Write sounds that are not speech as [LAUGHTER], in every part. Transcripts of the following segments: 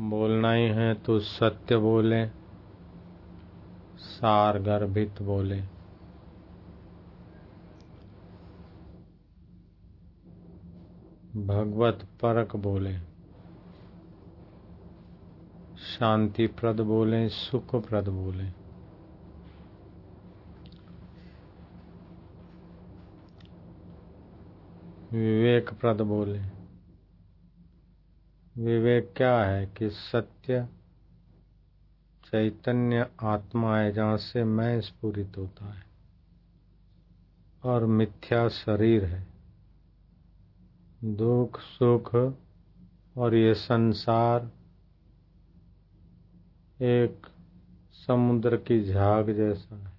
बोलना ही है तो सत्य बोले, सार गर्भित बोले। भगवत परक बोले शांति प्रद बोले, सुखप्रद बोले। विवेक प्रद बोले। विवेक क्या है कि सत्य, चैतन्य आत्मा है जहाँ से मैं स्फूरित होता है और मिथ्या शरीर है। दुख, सुख और ये संसार एक समुद्र की झाग जैसा है।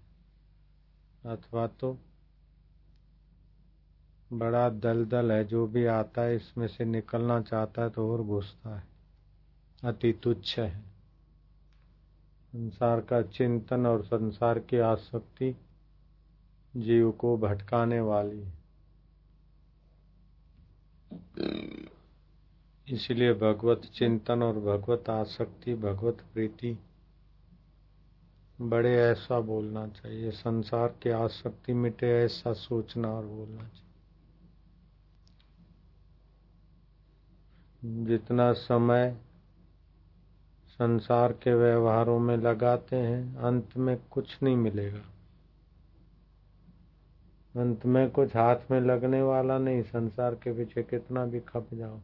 अथवा तो बड़ा दलदल है, जो भी आता है, इसमें से निकलना चाहता है तो और घुसता है। अति तुच्छ है। संसार का चिंतन और संसार की आसक्ति जीव को भटकाने वाली है। इसलिए भगवत चिंतन और भगवत आसक्ति, भगवत प्रीति बड़े ऐसा बोलना चाहिए। संसार की आसक्ति मिटे ऐसा सोचना और बोलना चाहिए। जितना समय संसार के व्यवहारों में लगाते हैं, अंत में कुछ नहीं मिलेगा। अंत में कुछ हाथ में लगने वाला नहीं, संसार के पीछे कितना भी खप जाओ।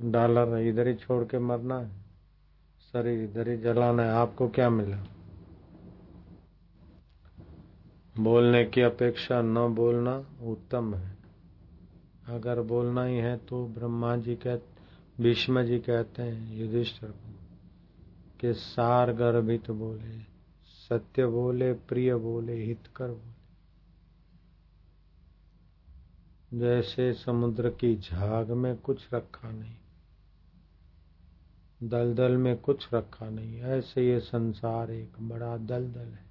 डॉलर इधर ही छोड़ के मरना है। शरीर इधर ही जलाना है, आपको क्या मिला? बोलने की अपेक्षा न बोलना उत्तम है। अगर बोलना ही है तो ब्रह्मा जी कह भीष्म जी कहते हैं, युधिष्ठर को कि सार गर्भित बोले, सत्य बोले, प्रिय बोले, हितकर बोले। जैसे समुद्र की झाग में कुछ रखा नहीं, दलदल में कुछ रखा नहीं, ऐसे ये संसार एक बड़ा दलदल है।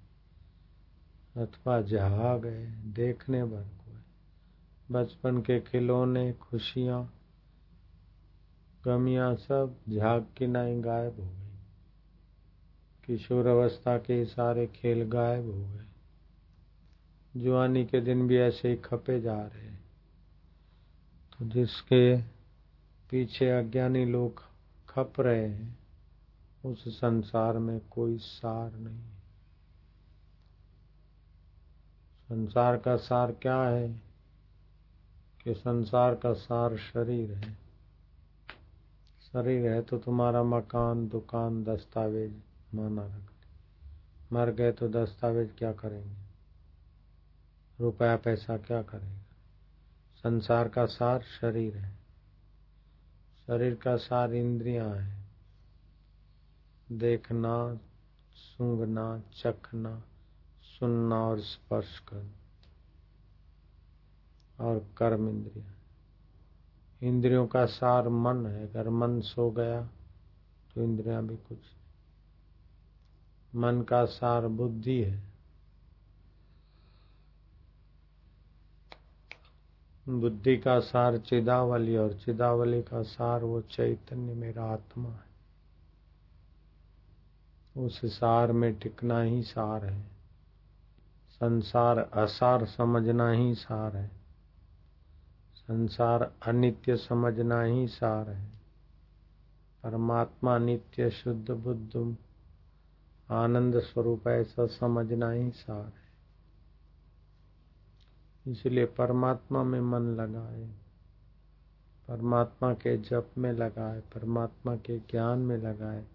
अथवा जहाग है, देखने भर बचपन के खिलौने, खुशियाँ, गमियाँ सब झाग की नाई गायब हो गई। किशोर अवस्था के सारे खेल गायब हो गए। जुआनी के दिन भी ऐसे ही खपे जा रहे तो जिसके पीछे अज्ञानी लोग खप रहे हैं, उस संसार में कोई सार नहीं संसार का सार क्या है? कि संसार का सार शरीर है। शरीर है तो तुम्हारा मकान, दुकान, दस्तावेज़ माना रख मर गए तो दस्तावेज़ क्या करेंगे? रुपया, पैसा क्या करेगा? संसार का सार शरीर है। शरीर का सार इंद्रियाँ है। देखना, सूंघना, चखना, सुनना और स्पर्श करना। और कर्म इंद्रिया। इंद्रियों का सार मन है। अगर मन सो गया तो इंद्रिया भी कुछ मन का सार बुद्धि है। बुद्धि का सार चिदावली और चिदावली का सार वो चैतन्य मेरा आत्मा है। उस सार में टिकना ही सार है। संसार असार समझना ही सार है। संसार अनित्य समझना ही सार है। परमात्मा नित्य, शुद्ध, बुद्ध, आनंद स्वरूप ऐसा समझना ही सार है। इसलिए परमात्मा में मन लगाए, परमात्मा के जप में लगाए, परमात्मा के ज्ञान में लगाए,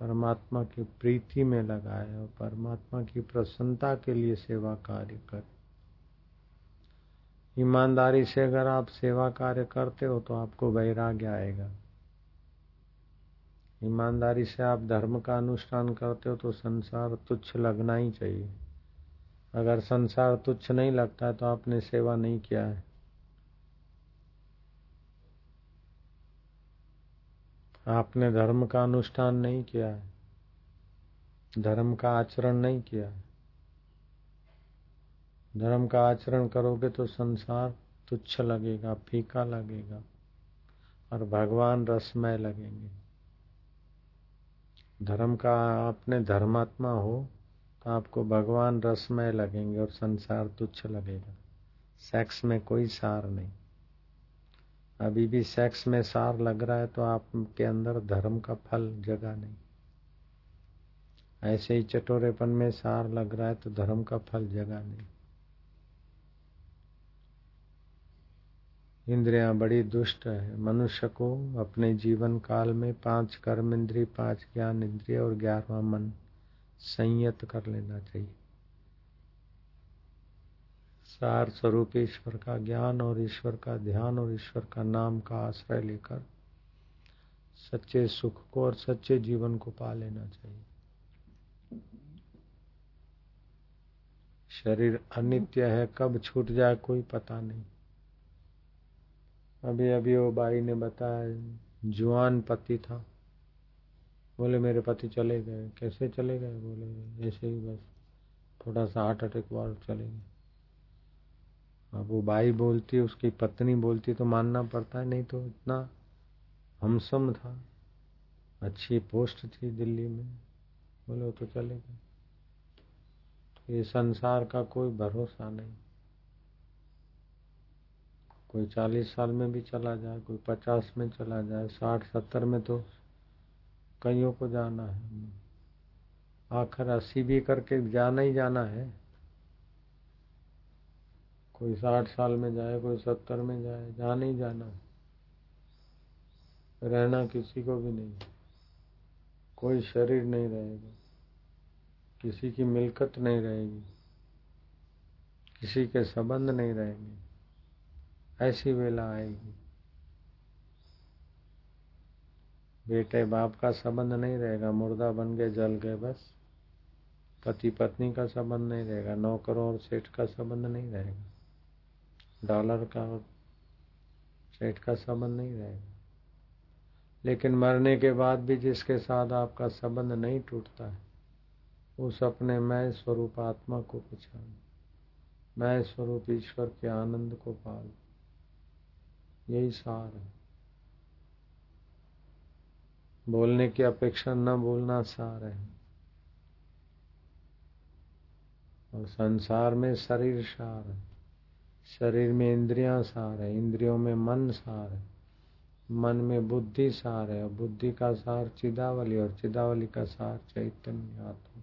परमात्मा की प्रीति में लगाए और परमात्मा की प्रसन्नता के लिए सेवा कार्य करे। ईमानदारी से अगर आप सेवा कार्य करते हो तो आपको वैराग्य आएगा। ईमानदारी से आप धर्म का अनुष्ठान करते हो तो संसार तुच्छ लगना ही चाहिए। अगर संसार तुच्छ नहीं लगता है तो आपने सेवा नहीं किया है। आपने धर्म का अनुष्ठान नहीं किया है। धर्म का आचरण नहीं किया है। धर्म का आचरण करोगे तो संसार तुच्छ लगेगा, फीका लगेगा और भगवान रसमय लगेंगे। धर्म का, आपने धर्मात्मा हो तो आपको भगवान रसमय लगेंगे और संसार तुच्छ लगेगा। सेक्स में कोई सार नहीं। अभी भी सेक्स में सार लग रहा है तो आपके अंदर धर्म का फल जगा नहीं। ऐसे ही चटोरेपन में सार लग रहा है तो धर्म का फल जगा नहीं। इंद्रियाँ बड़ी दुष्ट है। मनुष्य को अपने जीवन काल में पाँच कर्म, इंद्रिय, पाँच ज्ञान, इंद्रिय और ग्यारहवा मन संयत कर लेना चाहिए। सार स्वरूप ईश्वर का ज्ञान और ईश्वर का ध्यान और ईश्वर का नाम का आश्रय लेकर सच्चे सुख को और सच्चे जीवन को पा लेना चाहिए। शरीर अनित्य है, कब छूट जाए कोई पता नहीं। अभी अभी वो बाई ने बताया, जुआन पति था। बोले, मेरे पति चले गए। कैसे चले गए? बोले, ऐसे ही बस, थोड़ा सा हार्ट अटैक हुआ चले गए। अब वो बाई बोलती, उसकी पत्नी बोलती तो मानना पड़ता है, नहीं तो इतना हमसम था। अच्छी पोस्ट थी दिल्ली में। बोले, वो तो चले गए। तो ये संसार का कोई भरोसा नहीं। कोई चालीस साल में भी चला जाए, कोई पचास में चला जाए, साठ, सत्तर में तो कईयों को जाना है। आखिर अस्सी भी करके जाना ही जाना है। कोई साठ साल में जाए, कोई सत्तर में जाए, जाना ही जाना है। रहना किसी को भी नहीं कोई शरीर नहीं रहेगा। किसी की मिलकत नहीं रहेगी। किसी के संबंध नहीं रहेंगे। ऐसी वेला आएगी बेटे, बाप का संबंध नहीं रहेगा। मुर्दा बन गए जल गए बस। पति पत्नी का संबंध नहीं रहेगा। नौकरों और सेठ का संबंध नहीं रहेगा। डॉलर का और सेठ का संबंध नहीं रहेगा। लेकिन मरने के बाद भी जिसके साथ आपका संबंध नहीं टूटता है, उस अपने मैं स्वरूप आत्मा को पहचान। मैं स्वरूप ईश्वर के आनंद को पाल। यही सार है। बोलने की अपेक्षा न बोलना सार है। और संसार में शरीर सार है। शरीर में इंद्रियाँ सार है। इंद्रियों में मन सार है। मन में बुद्धि सार है। और बुद्धि का सार चिदावली और चिदावली का सार चैतन्य आत्मा।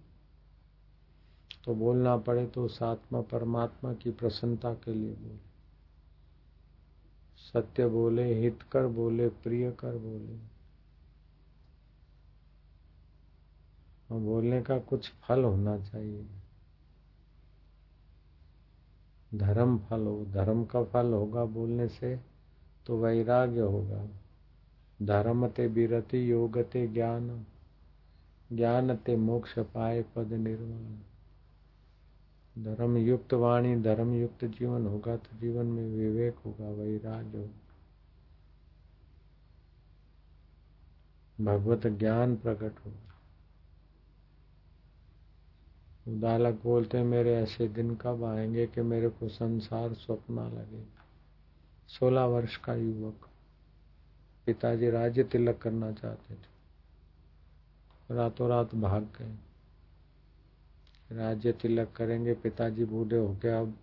तो बोलना पड़े तो उस आत्मा परमात्मा की प्रसन्नता के लिए बोले। सत्य बोले, हित कर बोले, प्रिय कर बोले। और बोलने का कुछ फल होना चाहिए। धर्म फल हो, धर्म का फल होगा बोलने से तो वैराग्य होगा। धर्म ते बिरति योग ते ज्ञान ज्ञान ते मोक्ष पाए पद निर्माण। धर्म युक्त वाणी धर्म युक्त जीवन होगा तो जीवन में विवेक होगा, वैराग्य होगा। भगवत ज्ञान प्रकट होगा। उदालक बोलते मेरे ऐसे दिन कब आएँगे कि मेरे को संसार स्वप्न लगेगा सोलह वर्ष का युवक। पिताजी राज्य तिलक करना चाहते थे। रातों रात भाग गए। राज्य तिलक करेंगे, पिताजी बूढ़े हो गए अब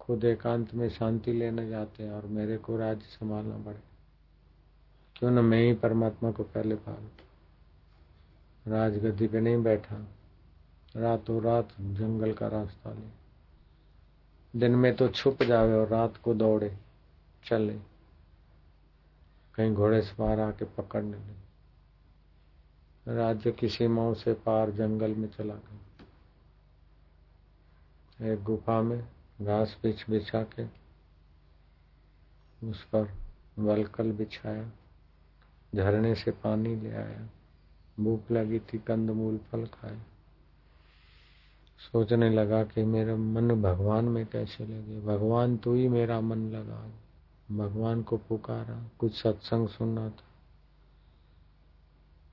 खुद एकांत में शांति लेने जाते हैं और मेरे को राज्य संभालना पड़े। क्यों न मैं ही परमात्मा को पहले पाल? राजगद्दी पे नहीं बैठा। रातों रात जंगल का रास्ता ले। दिन में तो छुप जावे और रात को दौड़े, चले। कहीं घोड़े सवार आके पकड़ने लगे राज्य की सीमाओं से पार जंगल में चला गया। एक गुफा में घास बिछ बिछा के उस पर वलकल बिछाया, झरने से पानी ले आया, भूख लगी थी, कंदमूल फल खाए। सोचने लगा कि मेरा मन भगवान में कैसे लगे। भगवान तू ही मेरा मन लगा। भगवान को पुकारा, कुछ सत्संग सुनना था।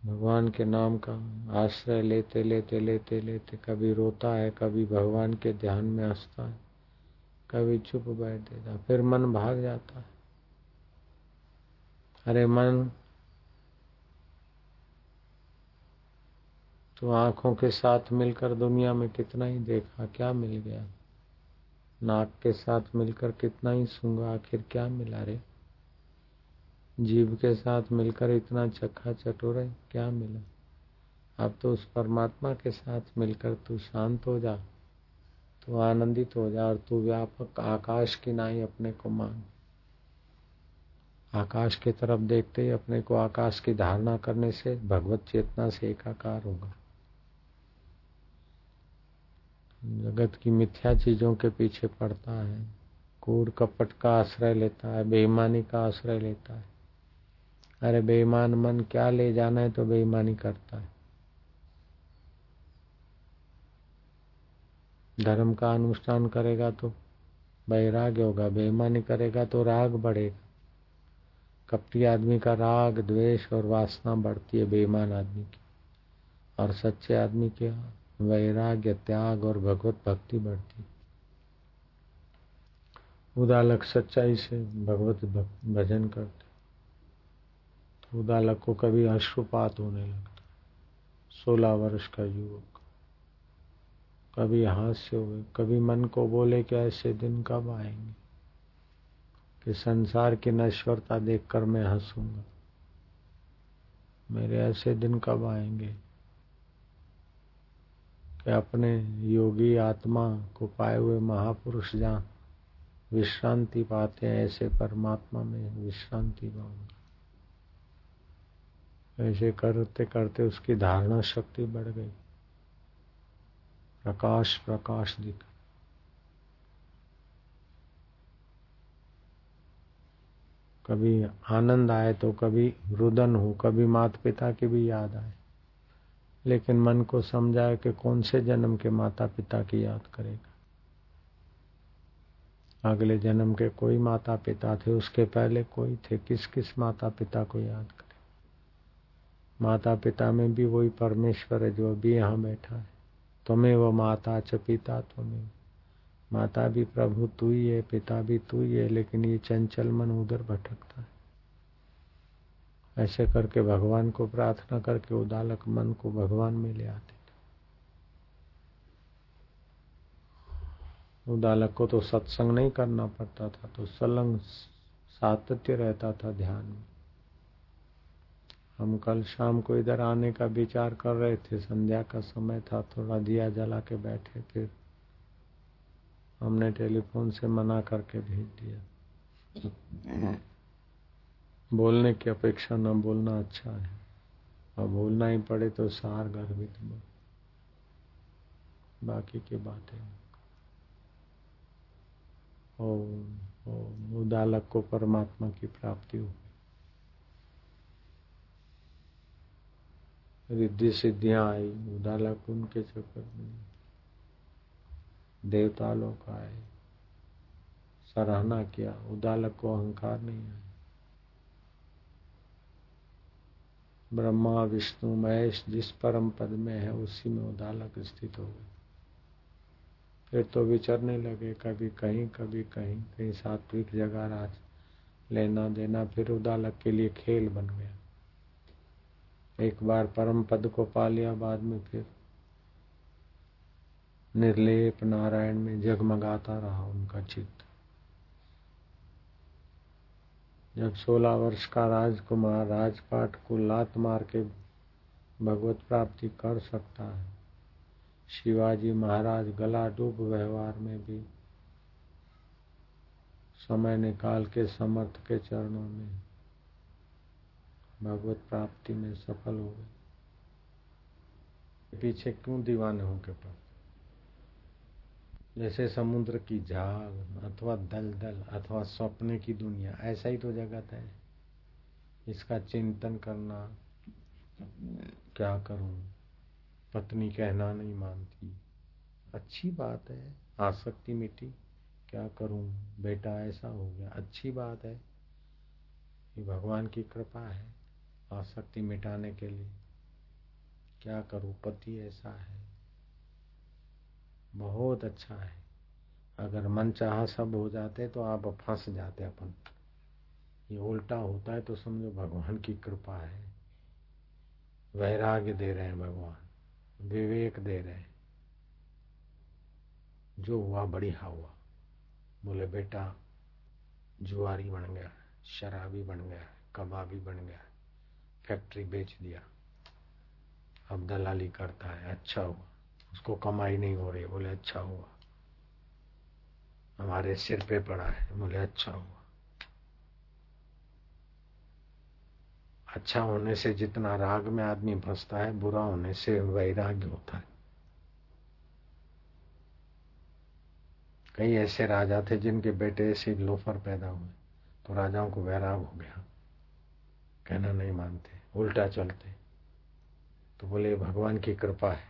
भगवान के नाम का आश्रय लेते लेते लेते लेते, कभी रोता है, कभी भगवान के ध्यान में हंसता है, कभी चुप बैठ देता फिर मन भाग जाता है। अरे मन तो आँखों के साथ मिलकर दुनिया में कितना ही देखा, क्या मिल गया? नाक के साथ मिलकर कितना ही सूँगा आखिर क्या मिला रे? जीव के साथ मिलकर इतना चखा चटोरे क्या मिला? अब तो उस परमात्मा के साथ मिलकर तू शांत हो जा, तू आनंदित हो जा और तू व्यापक आकाश की नाई अपने को मान आकाश की तरफ़ देखते ही अपने को आकाश की धारणा करने से भगवत चेतना से एकाकार होगा। जगत की मिथ्या चीज़ों के पीछे पड़ता है कूड़ कपट का आश्रय लेता है, बेईमानी का आश्रय लेता है। अरे बेईमान मन, क्या ले जाना है तो बेईमानी करता है। धर्म का अनुष्ठान करेगा तो वैराग्य होगा, बेईमानी करेगा तो राग बढ़ेगा। कपटी आदमी का राग, द्वेष और वासना बढ़ती है बेईमान आदमी की। और सच्चे आदमी के वैराग्य, त्याग और भगवत भक्ति बढ़ती उदालक सच्चाई से भगवत भजन करते तो उदालक को कभी अश्रुपात होने लगता सोलह वर्ष का युवक। कभी हास्य हुए, कभी मन को बोले कि ऐसे दिन कब आएँगे? कि संसार की नश्वरता देखकर मैं हंसूँगा। मेरे ऐसे दिन कब आएँगे? कि अपने योगी आत्मा को पाए हुए महापुरुष जहाँ विश्रांति पाते हैं, ऐसे परमात्मा में विश्रांति पाऊँगा। ऐसे करते करते उसकी धारणा शक्ति बढ़ गई। प्रकाश प्रकाश दिख। कभी आनंद आए तो कभी रुदन हो, कभी माता पिता की भी याद आए। लेकिन मन को समझाए कि कौन से जन्म के माता पिता की याद करेगा। अगले जन्म के कोई माता पिता थे, उसके पहले कोई थे किस किस माता पिता को याद करे माता पिता में भी वही परमेश्वर है जो अभी यहाँ बैठा है। तुम्हें वो माता च, पिता तुम्हें। माता भी प्रभु तू ही है, पिता भी तू ही है, लेकिन ये चंचल मन उधर भटकता है। ऐसे करके भगवान को प्रार्थना करके उदालक मन को भगवान में ले आते उदालक को तो सत्संग नहीं करना पड़ता था तो सलंग सातत्य रहता था ध्यान में। हम कल शाम को इधर आने का विचार कर रहे थे। संध्या का समय था थोड़ा दिया जला के बैठे फिर हमने टेलीफोन से मना करके भेज दिया। बोलने की अपेक्षा न बोलना अच्छा है। और बोलना ही पड़े तो सार गर्भित बोल बाकी की बातें। ओ, ओ उदालक को परमात्मा की प्राप्ति हो रिद्धि सिद्धियाँ आई उदालक उनके चक्कर में। देवता लोग आए, सराहना किया उदालक को अहंकार नहीं आया। ब्रह्मा, विष्णु, महेश जिस परम पद में है, उसी में उदालक स्थित हो गए। फिर तो विचरने लगे, कभी कहीं कभी कहीं कहीं सात्विक जगह राज लेना देना, फिर उदालक के लिए खेल बन गया। एक बार परम पद को पा लिया, बाद में फिर निर्लेप नारायण में जगमगाता रहा उनका चित्त। जब सोलह वर्ष का राजकुमार राजपाट को लात मार के भगवत प्राप्ति कर सकता है, शिवाजी महाराज गला डूब व्यवहार में भी समय निकाल के समर्थ के चरणों में भगवत प्राप्ति में सफल हो गए। पीछे क्यों दीवाने हो के पास? जैसे समुद्र की झाग अथवा दल दल अथवा सपने की दुनिया, ऐसा ही तो जगत है। इसका चिंतन करना, क्या करूँ? पत्नी कहना नहीं मानती। अच्छी बात है, आसक्ति मिटी। क्या करूँ? बेटा ऐसा हो गया। अच्छी बात है। ये भगवान की कृपा है। आसक्ति मिटाने के लिए। क्या करूँ? पति ऐसा है। बहुत अच्छा है। अगर मन चाह सब हो जाते तो आप फंस जाते अपन। ये उल्टा होता है तो समझो भगवान की कृपा है। वैराग्य दे रहे हैं भगवान। विवेक दे रहे हैं। जो हुआ बढ़िया हुआ। बोले, बेटा, जुआरी बन गया, शराबी बन गया, कबाबी बन गया फैक्ट्री बेच दिया। अब दलाली करता है अच्छा हुआ। उसको कमाई नहीं हो रही, बोले अच्छा हुआ। हमारे सिर पे पड़ा है, बोले अच्छा हुआ। अच्छा होने से जितना राग में आदमी फंसता है, बुरा होने से वैराग्य होता है। कई ऐसे राजा थे जिनके बेटे ऐसे लोफर पैदा हुए तो राजाओं को वैराग हो गया। कहना नहीं मानते, उल्टा चलते। तो बोले, भगवान की कृपा है।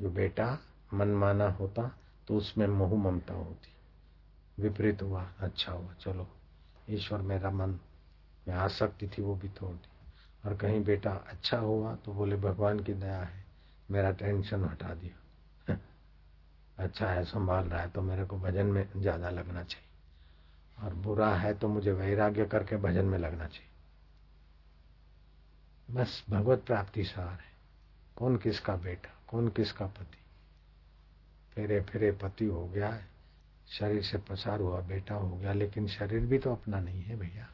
जो बेटा मनमाना होता तो उसमें मोह ममता होती। विपरीत हुआ अच्छा हुआ, चलो। ईश्वर मेरा मन, में आसक्ति थी, वो भी तोड़ दी। और कहीं बेटा अच्छा हुआ तो बोले, भगवान की दया है, मेरा टेंशन हटा दिया। [LAUGHS] अच्छा है, संभाल रहा है तो मेरे को भजन में ज़्यादा लगना चाहिए। और बुरा है तो मुझे वैराग्य करके भजन में लगना चाहिए। बस भगवत प्राप्ति सार है। कौन किसका बेटा, कौन किसका पति? फेरे फेरे पति हो गया है। शरीर से पसार हुआ बेटा हो गया, लेकिन शरीर भी तो अपना नहीं है भैया।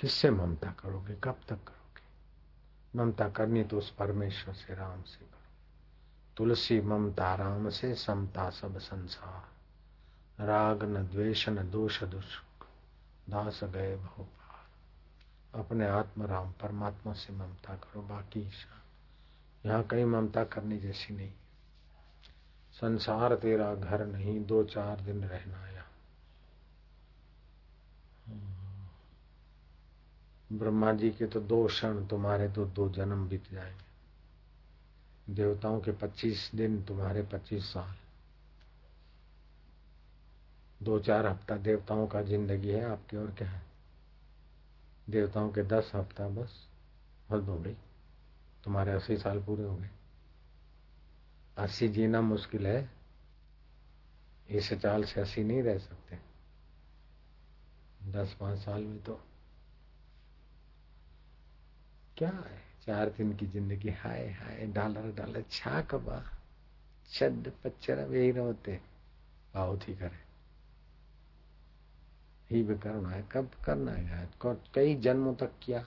किससे ममता करोगे, कब तक करोगे? ममता करनी तो उस परमेश्वर से, राम से करो। तुलसी ममता, राम से समता सब संसार। राग न द्वेष न दोष दुष्क। दास गए भोपाल अपने आत्म राम, परमात्मा से ममता करो, बाकी यहाँ कहीं ममता करने जैसी नहीं। संसार तेरा घर नहीं, दो चार दिन रहना यहाँ। ब्रह्मा जी के तो दो क्षण, तुम्हारे तो दो जन्म बीत जाएँगे। देवताओं के पच्चीस दिन, तुम्हारे पच्चीस साल। दो चार हफ़्ता देवताओं का ज़िंदगी है, आपके और क्या है? देवताओं के दस हफ़्ता बस हद हो तुम्हारे अस्सी साल पूरे हो गए। अस्सी जीना मुश्किल है। इस चाल से अस्सी नहीं रह सकते। दस पाँच साल में तो क्या है? चार दिन की ज़िंदगी, हाय हाय, डालर डालर छा कबा छद पच्चर यही रहते बहुत ही करे। ही भी करना है। कब करना है कई जन्मों तक किया।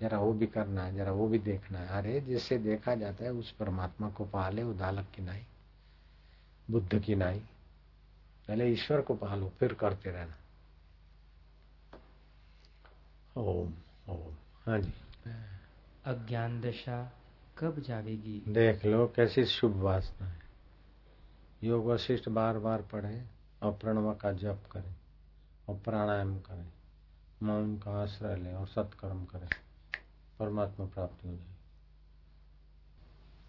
जरा वो भी करना है जरा वो भी देखना है। अरे जिससे देखा जाता है उस परमात्मा को पाले उदालक की नाई बुद्ध की नाई। पहले ईश्वर को पालो फिर करते रहना। ओम ओम। हाँ जी। अज्ञान दशा कब जावेगी देख लो कैसी शुभ वासना है। योग वशिष्ठ बार बार पढ़े और प्रणव का जप करें। और प्राणायाम करें। मौन का आश्रय लें और सत्कर्म करें। परमात्मा प्राप्ति हो जाए।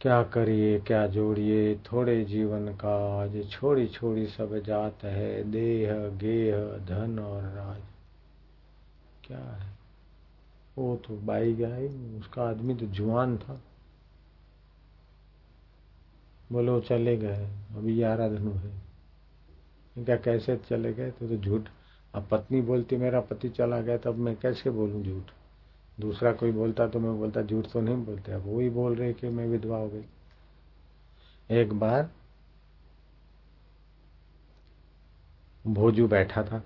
क्या करिए क्या जोड़िए? थोड़े जीवन का आज छोड़ी छोड़ी सब जात है। देह गेह धन और राज। क्या है? वो तो बाई गया ही उसका आदमी तो जुआन था। बोलो चले गए। अभी ग्यारह दिन हुए क्या कैसे चले गए? तो, तो झूठ अब पत्नी बोलती, मेरा पति चला गया, तब मैं कैसे बोलूँ झूठ? दूसरा कोई बोलता तो मैं बोलता, झूठ तो नहीं बोलते। अब वही बोल रहे कि मैं विधवा हो गई। एक बार भोजू बैठा था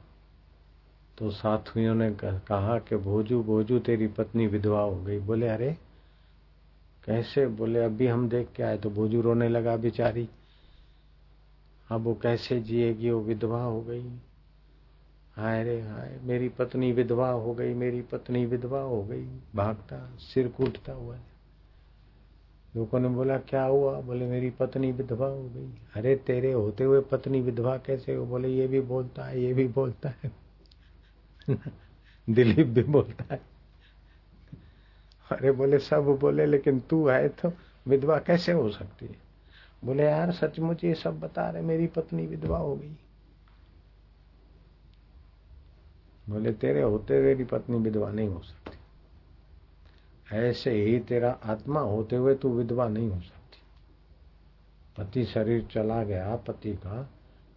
तो साथियों ने कहा कि, भोजू भोजू, तेरी पत्नी विधवा हो गई। बोले, अरे, कैसे? बोले, अभी हम देख के आए तो भोजू रोने लगा बेचारी। अब वो कैसे जिएगी, वो विधवा हो गई। हाय रे हाय, मेरी पत्नी विधवा हो गई, मेरी पत्नी विधवा हो गई। भागता, सिर कूटता हुआ। लोगों ने बोला, क्या हुआ? बोले, मेरी पत्नी विधवा हो गई। अरे, तेरे होते हुए पत्नी विधवा कैसे हो? बोले, ये भी बोलता है, ये भी बोलता है। [LAUGHS] दिलीप भी बोलता है। अरे, बोले, सब बोले, लेकिन तू है तो विधवा कैसे हो सकती है? बोले, यार, सचमुच ये सब बता रहे, मेरी पत्नी विधवा हो गई। बोले, तेरे होते तेरी पत्नी विधवा नहीं हो सकती। ऐसे ही तेरा आत्मा होते हुए तू विधवा नहीं हो सकती। पति शरीर चला गया, पति का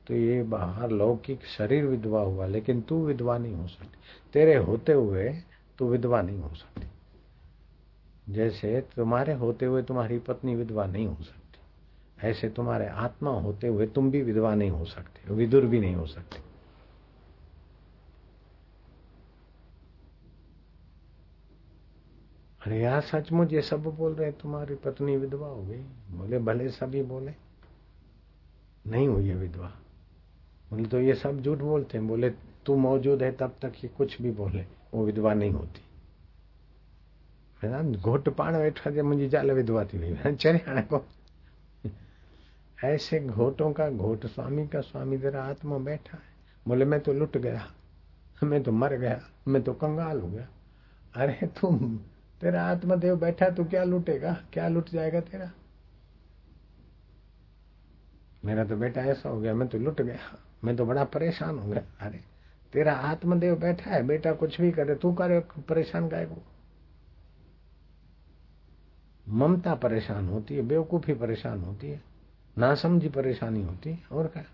तो ये बाहर लौकिक शरीर विधवा हुआ, लेकिन तू विधवा नहीं हो सकती। तेरे होते हुए तू विधवा नहीं हो सकती। जैसे तुम्हारे होते हुए तुम्हारी पत्नी विधवा नहीं हो सकती, ऐसे तुम्हारे आत्मा होते हुए तुम भी विधवा नहीं हो सकते विदुर भी नहीं हो सकते। अरे यार, सचमुच ये सब बोल रहे तुम्हारी पत्नी विधवा हो गई। बोले, भले सभी बोले। नहीं हुई है विधवा। बोले तो ये सब झूठ बोलते हैं। बोले, तू मौजूद है, तब तक ये कुछ भी बोले। वो विधवा नहीं होती। घोट पाण वेठा जे मुंहिंजी ज़ाल विधवा थी। वई चरे हाणे को। ऐसे घोटों का घोट, स्वामी का स्वामी, तेरा आत्मा बैठा है। बोले, मैं तो लुट गया। मैं तो मर गया। मैं तो कंगाल हो गया। अरे तुम तेरा आत्मदेव बैठा तो क्या लूटेगा? क्या लुट जाएगा तेरा? मेरा तो बेटा ऐसा हो गया, मैं तो लुट गया। मैं तो बड़ा परेशान हो गया। अरे, तेरा आत्मदेव बैठा है, बेटा कुछ भी करे, तू करे, परेशान गाय को? ममता परेशान होती है, बेवकूफ़ी परेशान होती है ना समझी परेशानी होती है, और क्या?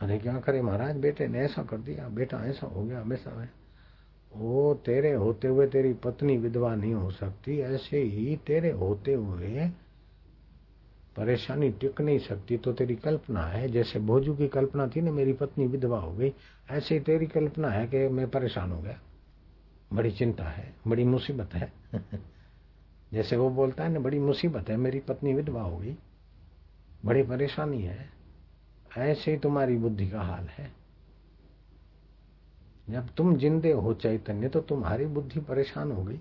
अरे, क्या करे महाराज? बेटे ने ऐसा कर दिया, बेटा ऐसा हो गया, वैसा है। वो तेरे होते हुए तेरी पत्नी विधवा नहीं हो सकती ऐसे ही तेरे होते हुए परेशानी टिक नहीं सकती तो तेरी कल्पना है जैसे भोजू की कल्पना थी ना मेरी पत्नी विधवा हो गई ऐसे ही तेरी कल्पना है कि मैं परेशान हो गया। बड़ी चिंता है बड़ी मुसीबत है। [LAUGHS] जैसे वो बोलता है ना बड़ी मुसीबत है मेरी पत्नी विधवा हो गई बड़ी परेशानी है ऐसे ही तुम्हारी बुद्धि का हाल है। जब तुम जिंदे हो चैतन्य तो तुम्हारी बुद्धि परेशान हो गई।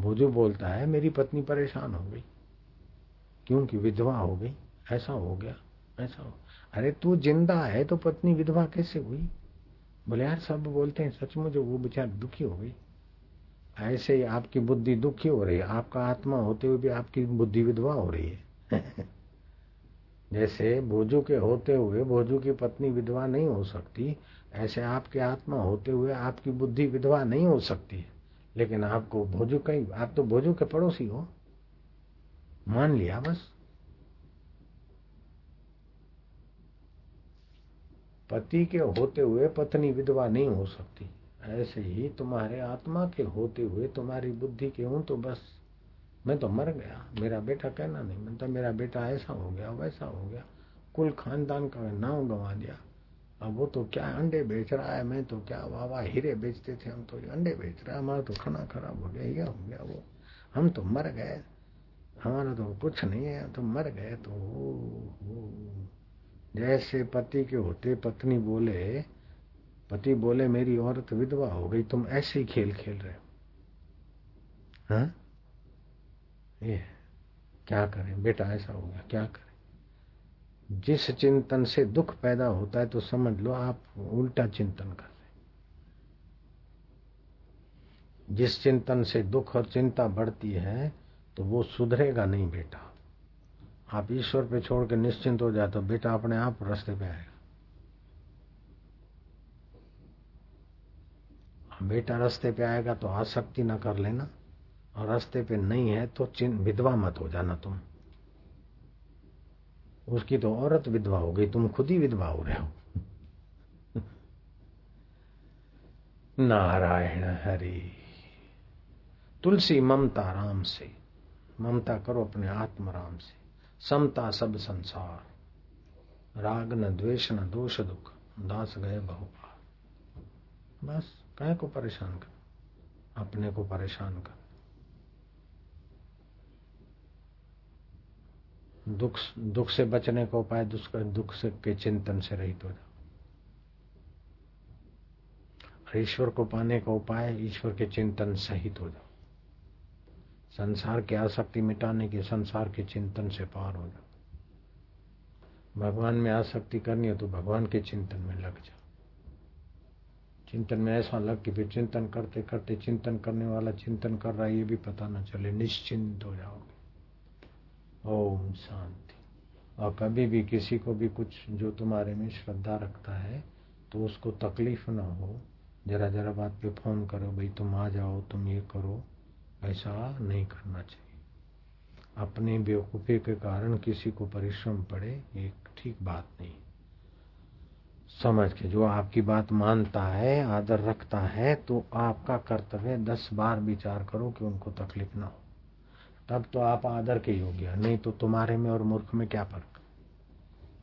भोजू बोलता है, मेरी पत्नी परेशान हो गई। क्योंकि विधवा हो गई। ऐसा हो गया, ऐसा हो अरे, तू ज़िंदा है तो पत्नी विधवा कैसे हुई? बोले, यार, सब बोलते हैं, सचमुच वो बेचार दुखी हो गई। ऐसे ही आपकी बुद्धि दुखी हो रही है। आपका आत्मा होते हुए भी आपकी बुद्धि विधवा हो रही है। [LAUGHS] जैसे भोजू के होते हुए भोजू की पत्नी विधवा नहीं हो सकती ऐसे आपके आत्मा होते हुए आपकी बुद्धि विधवा नहीं हो सकती लेकिन आपको भोजू कहीं, आप तो भोजू के पड़ोसी हो। मान लिया बस। पति के होते हुए पत्नी विधवा नहीं हो सकती। ऐसे ही तुम्हारे आत्मा के होते हुए तुम्हारी बुद्धि के हूँ तो बस। मैं तो मर गया। मेरा बेटा कहना नहीं, मैं तो मेरा बेटा ऐसा हो गया, वैसा हो गया। कुल खानदान का नाम गंवा दिया। अब वो तो क्या अंडे बेच रहा है? मैं तो क्या वाह वाह हीरे बेचते थे हम तो अंडे बेच रहा है, हमारा तो खाना खराब हो गया, ये हो गया वो। हम तो मर गए। हमारा तो कुछ नहीं है तो मर गए तो वो। जैसे पति के होते पत्नी बोले, पति बोले, मेरी औरत विधवा हो गई, तुम ऐसे ही खेल खेल रहे हो। हाँ? ये क्या करें? बेटा ऐसा हो गया, क्या करें? जिस चिंतन से दुख पैदा होता है तो समझ लो आप उल्टा चिंतन कर रहे जिस चिंतन से दुख और चिंता बढ़ती है तो वो सुधरेगा नहीं बेटा। आप ईश्वर पे छोड़ के निश्चिंत हो जाए तो बेटा अपने आप रास्ते पे आएगा। बेटा रास्ते पे आएगा तो आसक्ति ना कर लेना, और रास्ते पे नहीं है तो चिन्ह विधवा मत हो जाना तुम। उसकी तो औरत विधवा हो गई, तुम खुद ही विधवा हो रहे हो। [LAUGHS] नारायण हरि, तुलसी ममता राम से, ममता करो अपने आत्म राम से, समता सब संसार, राग न द्वेष न दोष दुख, दास गए बहुपार बस, कहे को परेशान कर? अपने को परेशान कर। दुख दुख से बचने का उपाय दुख से के चिंतन से रहित हो जाओ। ईश्वर को पाने का उपाय, ईश्वर के चिंतन सहित हो जाओ। संसार की आसक्ति मिटाने के, संसार के चिंतन से पार हो जाओ। भगवान में आसक्ति करनी हो तो भगवान के चिंतन में लग जाओ। चिंतन में ऐसा लग कि फिर चिंतन करते करते चिंतन करने वाला चिंतन कर रहा है, ये भी पता ना चले, निश्चिंत हो जाओगे। ओम शांति। और कभी भी किसी को भी कुछ जो तुम्हारे में श्रद्धा रखता है तो उसको तकलीफ़ ना हो। जरा जरा बात पे फ़ोन करो, भाई, तुम आ जाओ, तुम ये करो। ऐसा नहीं करना चाहिए। अपने बेवकूफ़ी के कारण किसी को परिश्रम पड़े, ये ठीक बात नहीं। समझ के, जो आपकी बात मानता है, आदर रखता है तो आपका कर्तव्य दस बार विचार करो कि उनको तकलीफ़ ना हो। तब तो आप आदर के योग्य नहीं तो तुम्हारे में और मूर्ख में क्या फ़र्क?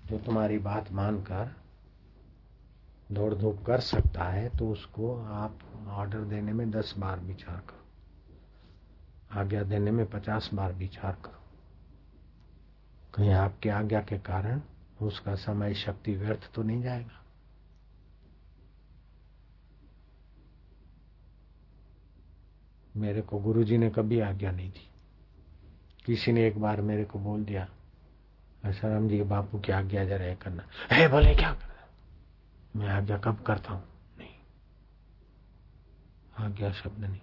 जो तुम्हारी बात मानकर दौड़ धूप कर सकता है तो उसको आप ऑर्डर देने में दस बार विचार करो। आज्ञा देने में पचास बार विचार करो। कहीं आपकी आज्ञा के कारण उसका समय शक्ति व्यर्थ तो नहीं जाएगा? मेरे को गुरुजी ने कभी आज्ञा नहीं दी। किसी ने एक बार मेरे को बोल दिया राम जी बापू की आज्ञा जरा करना। है बोले क्या कर मैं आज्ञा कब करता हूँ? नहीं, आज्ञा शब्द नहीं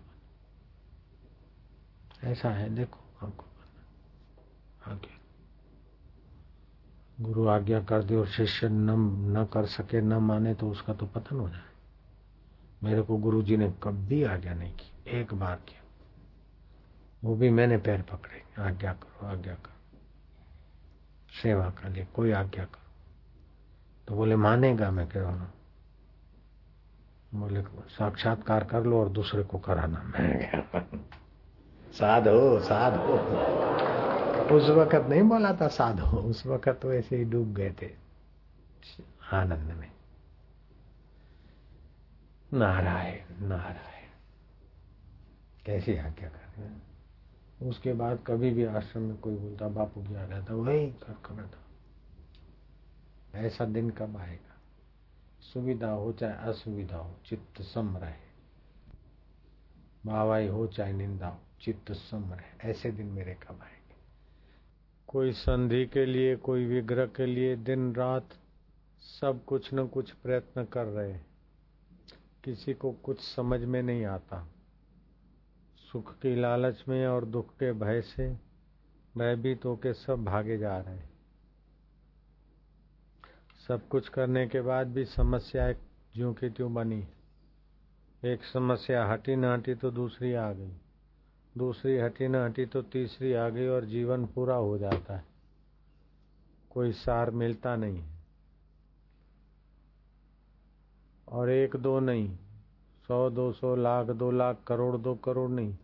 ऐसा है, देखो आपको आज्ञा। गुरु आज्ञा कर दे और शिष्य न न कर सके, न माने तो उसका तो पतन हो जाए। मेरे को गुरु जी ने कभी आज्ञा नहीं की, एक बार किया। वो भी मैंने पैर पकड़े। आज्ञा करो आज्ञा करो। सेवा कर लिए कोई आज्ञा करो। तो बोले, मानेगा मैं कह रहा बोले, साक्षात्कार कर लो और दूसरे को कराना। मैं साधो साधो। उस वक्त नहीं बोला था साधो, उस वक्त तो ऐसे ही डूब गए थे, आनंद में। नारायण नारायण, कैसी आज्ञा कर रहे हैं? उसके बाद कभी भी आश्रम में कोई बोलता, बापू की आ था वही कर खबर था। ऐसा दिन कब आएगा? सुविधा हो चाहे असुविधा हो, चित्त सम रहे। बावाई हो चाहे निंदा हो, चित्त सम रहे। ऐसे दिन मेरे कब आएँगे? कोई संधि के लिए, कोई विग्रह के लिए दिन रात सब कुछ न कुछ प्रयत्न कर रहे किसी को कुछ समझ में नहीं आता। सुख की लालच में और दुख के भय से भयभीत होकर सब भागे जा रहे हैं। सब कुछ करने के बाद भी समस्या ज्यों की त्यों बनी। एक समस्या हटी न हटी तो दूसरी आ गई। दूसरी हटी न हटी तो तीसरी आ गई और जीवन पूरा हो जाता है। कोई सार मिलता नहीं है। और एक दो नहीं सौ, दो सौ, लाख, दो लाख, करोड़, दो करोड़ नहीं।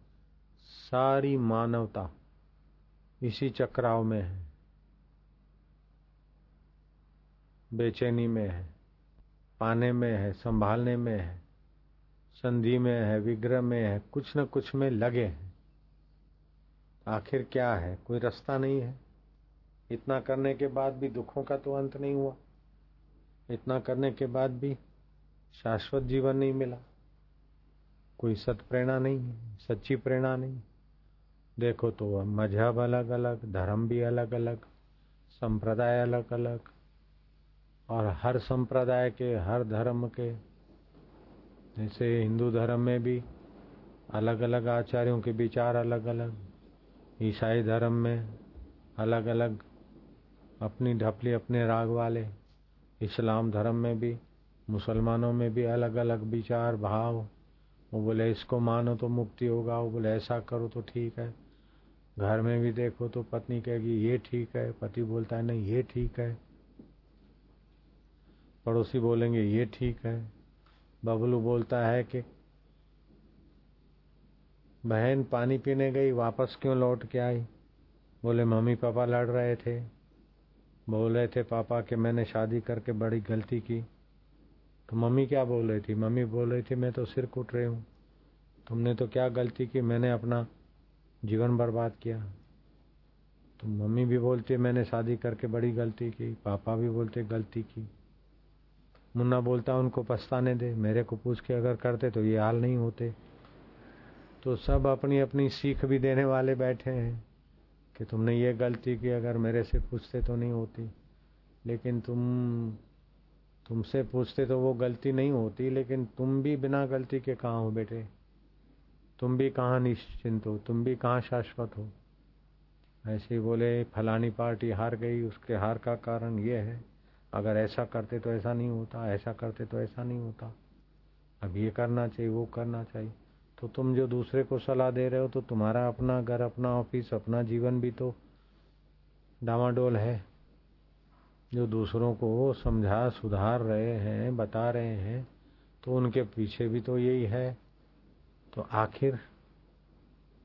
सारी मानवता इसी चक्राव में है। बेचैनी में है। पाने में है, संभालने में है। संधि में है, विग्रह में है, कुछ न कुछ में लगे हैं। आखिर क्या है? कोई रास्ता नहीं है। इतना करने के बाद भी दुखों का तो अंत नहीं हुआ। इतना करने के बाद भी शाश्वत जीवन नहीं मिला। कोई सत प्रेरणा नहीं है सच्ची प्रेरणा नहीं। देखो तो वह मज़हब अलग अलग, धर्म भी अलग अलग, संप्रदाय अलग अलग, और हर संप्रदाय के, हर धर्म के, जैसे हिंदू धर्म में भी अलग अलग आचार्यों के विचार अलग अलग, ईसाई धर्म में अलग अलग, अपनी ढपली अपने राग वाले, इस्लाम धर्म में भी, मुसलमानों में भी अलग अलग विचार, भाव वो बोले, इसको मानो तो मुक्ति होगा। वो बोले, ऐसा करो तो ठीक है। घर में भी देखो तो पत्नी कहेगी, ये ठीक है। पति बोलता है, नहीं, ये ठीक है। पड़ोसी बोलेंगे, ये ठीक है। बबलू बोलता है कि, बहन, पानी पीने गई, वापस क्यों लौट के आई? बोले, मम्मी पापा लड़ रहे थे। बोल रहे थे पापा कि, मैंने शादी करके बड़ी गलती की। तो मम्मी क्या बोल रही थी? मम्मी बोल रही थी, मैं तो सिर कूट रही हूँ। तुमने तो क्या गलती की? मैंने अपना जीवन बर्बाद किया। तो मम्मी भी बोलती मैंने शादी करके बड़ी गलती की, पापा भी बोलते गलती की। मुन्ना बोलता उनको पछताने दे, मेरे को पूछ के अगर करते तो ये हाल नहीं होते। तो सब अपनी अपनी सीख भी देने वाले बैठे हैं कि तुमने ये गलती की, अगर मेरे से पूछते तो नहीं होती। लेकिन तुम तुमसे पूछते तो वो गलती नहीं होती, लेकिन तुम भी बिना गलती के कहाँ हो बेटे? तुम भी कहाँ निश्चिंत हो? तुम भी कहाँ शाश्वत हो? ऐसे ही बोले, फलानी पार्टी हार गई, उसके हार का कारण ये है, अगर ऐसा करते तो ऐसा नहीं होता, ऐसा करते तो ऐसा नहीं होता। अब ये करना चाहिए, वो करना चाहिए। तो तुम जो दूसरे को सलाह दे रहे हो तो तुम्हारा अपना घर, अपना ऑफ़िस, अपना जीवन भी तो डामाडोल है। जो दूसरों को समझा, सुधार रहे हैं, बता रहे हैं तो उनके पीछे भी तो यही है। तो आखिर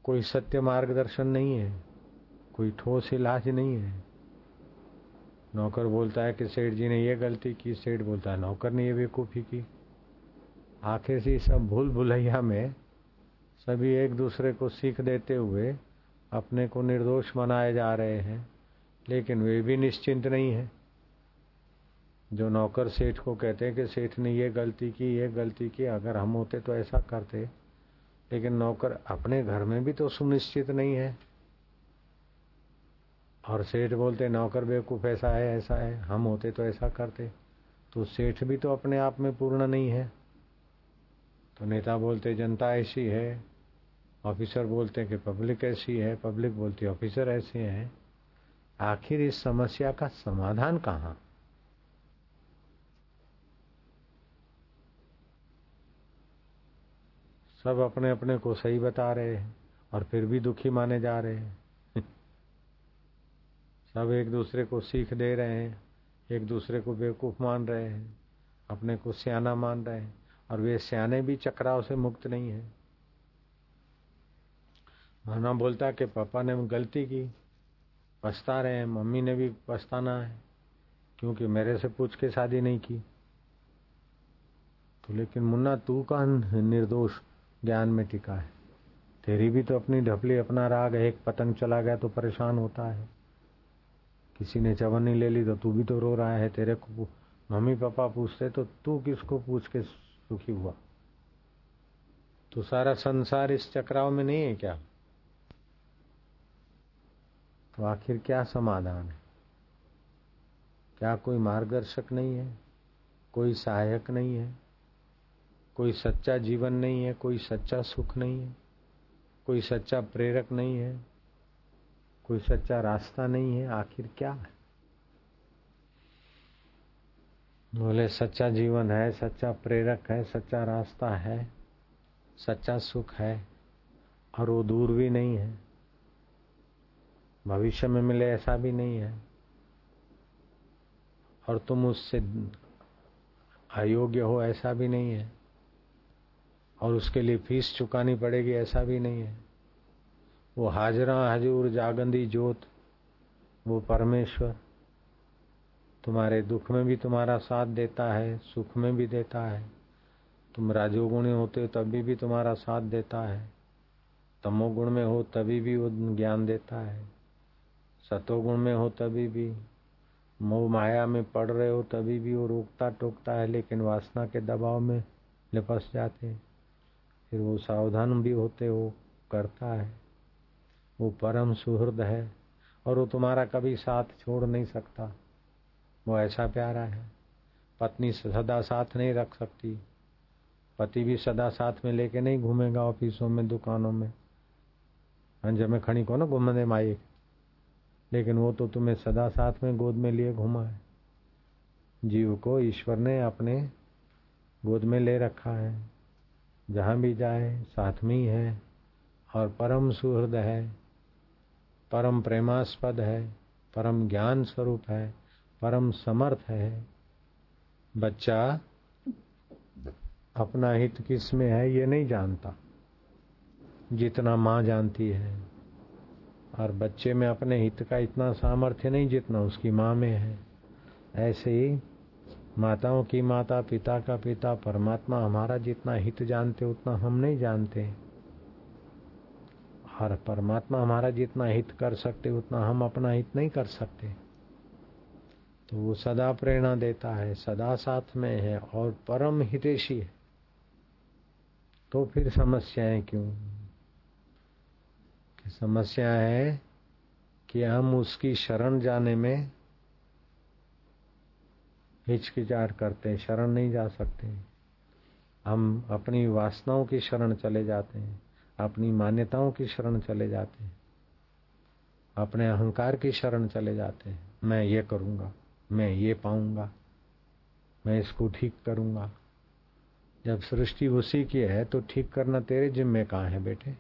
कोई सत्य मार्गदर्शन नहीं है, कोई ठोस इलाज नहीं है। नौकर बोलता है कि सेठ जी ने ये गलती की, सेठ बोलता है, नौकर ने ये बेवकूफ़ी की। आखिर से सब भूल भुलैया में सभी एक दूसरे को सीख देते हुए अपने को निर्दोष मनाए जा रहे हैं, लेकिन वे भी निश्चिंत नहीं है। जो नौकर सेठ को कहते हैं कि सेठ ने ये गलती की, ये गलती की, अगर हम होते तो ऐसा करते। लेकिन नौकर अपने घर में भी तो सुनिश्चित नहीं है। और सेठ बोलते, नौकर बेवकूफ़ ऐसा है ऐसा है, हम होते तो ऐसा करते। तो सेठ भी तो अपने आप में पूर्ण नहीं है। तो नेता बोलते, जनता ऐसी है। ऑफिसर बोलते कि पब्लिक ऐसी है, पब्लिक बोलती, ऑफिसर ऐसे हैं। आखिर इस समस्या का समाधान कहाँ? सब अपने अपने को सही बता रहे हैं और फिर भी दुखी माने जा रहे हैं। [LAUGHS] सब एक दूसरे को सीख दे रहे हैं, एक दूसरे को बेवकूफ़ मान रहे हैं, अपने को सियाना मान रहे हैं और वे सियाने भी चक्राव से मुक्त नहीं है। माना बोलता कि पापा ने गलती की, पछता रहे हैं, मम्मी ने भी पछताना है, क्योंकि मेरे से पूछ के शादी नहीं की। तो लेकिन मुन्ना, तू का निर्दोष? ज्ञान में टिका है। तेरी भी तो अपनी ढपली, अपना राग, एक पतंग चला गया तो परेशान होता है। किसी ने चवन्नी ले ली तो तू भी तो रो रहा है, तेरे को मम्मी पापा पूछते तो तू किसको पूछ के सुखी हुआ? तो सारा संसार इस चक्राव में नहीं है क्या? तो आखिर क्या समाधान है? क्या कोई मार्गदर्शक नहीं है? कोई सहायक नहीं है? कोई सच्चा जीवन नहीं है, कोई सच्चा सुख नहीं है, कोई सच्चा प्रेरक नहीं है, कोई सच्चा रास्ता नहीं है, आखिर क्या है? बोले, सच्चा जीवन है, सच्चा प्रेरक है, सच्चा रास्ता है, सच्चा सुख है, और वो दूर भी नहीं है। भविष्य में मिले ऐसा भी नहीं है। और तुम उससे अयोग्य हो ऐसा भी नहीं है। और उसके लिए फ़ीस चुकानी पड़ेगी, ऐसा भी नहीं है। वो हाजरा, हजूर, जागंदी, जोत, वो परमेश्वर तुम्हारे दुख में भी तुम्हारा साथ देता है, सुख में भी देता है। तुम राजोगुणी होते हो, तभी भी तुम्हारा साथ देता है। तमोगुण में हो, तभी भी वो ज्ञान देता है। सतोगुण में हो, तभी भी। मोह माया में पड़ रहे हो, तभी भी वो रोकता टोकता है, लेकिन वासना के दबाव में लिपस जाते हैं। फिर वो सावधान भी होते हो करता है। वो परम सुहृद है और वो तुम्हारा कभी साथ छोड़ नहीं सकता। वो ऐसा प्यारा है। पत्नी सदा साथ नहीं रख सकती। पति भी सदा साथ में लेके नहीं घूमेगा ऑफिसों में, दुकानों में। अंज में खड़ी को ना घूमने माई। लेकिन वो तो तुम्हें सदा साथ में गोद में लिए घूमा है। जीव को ईश्वर ने अपने गोद में ले रखा है। जहाँ भी जाए साथ में ही है और परम सुहृद है, परम प्रेमास्पद है, परम ज्ञान स्वरूप है, परम समर्थ है। बच्चा, अपना हित किसमें है ये नहीं जानता। जितना माँ जानती है। और बच्चे में अपने हित का इतना सामर्थ्य नहीं जितना उसकी माँ में है। ऐसे ही माताओं की माता, पिता का पिता, परमात्मा हमारा जितना हित जानते, उतना हम नहीं जानते। और परमात्मा हमारा जितना हित कर सकते, उतना हम अपना हित नहीं कर सकते। तो वो सदा प्रेरणा देता है, सदा साथ में है और परम हितेशी है। तो फिर समस्याएँ क्यों? कि समस्या है कि हम उसकी शरण जाने में हिचकिचाहट करते हैं, शरण नहीं जा सकते हम अपनी वासनाओं की शरण चले जाते हैं, अपनी मान्यताओं की शरण चले जाते हैं, अपने अहंकार की शरण चले जाते हैं। मैं ये करूँगा, मैं ये पाऊँगा, मैं इसको ठीक करूँगा। जब सृष्टि उसी की है तो ठीक करना तेरे जिम्मे कहाँ है बेटे?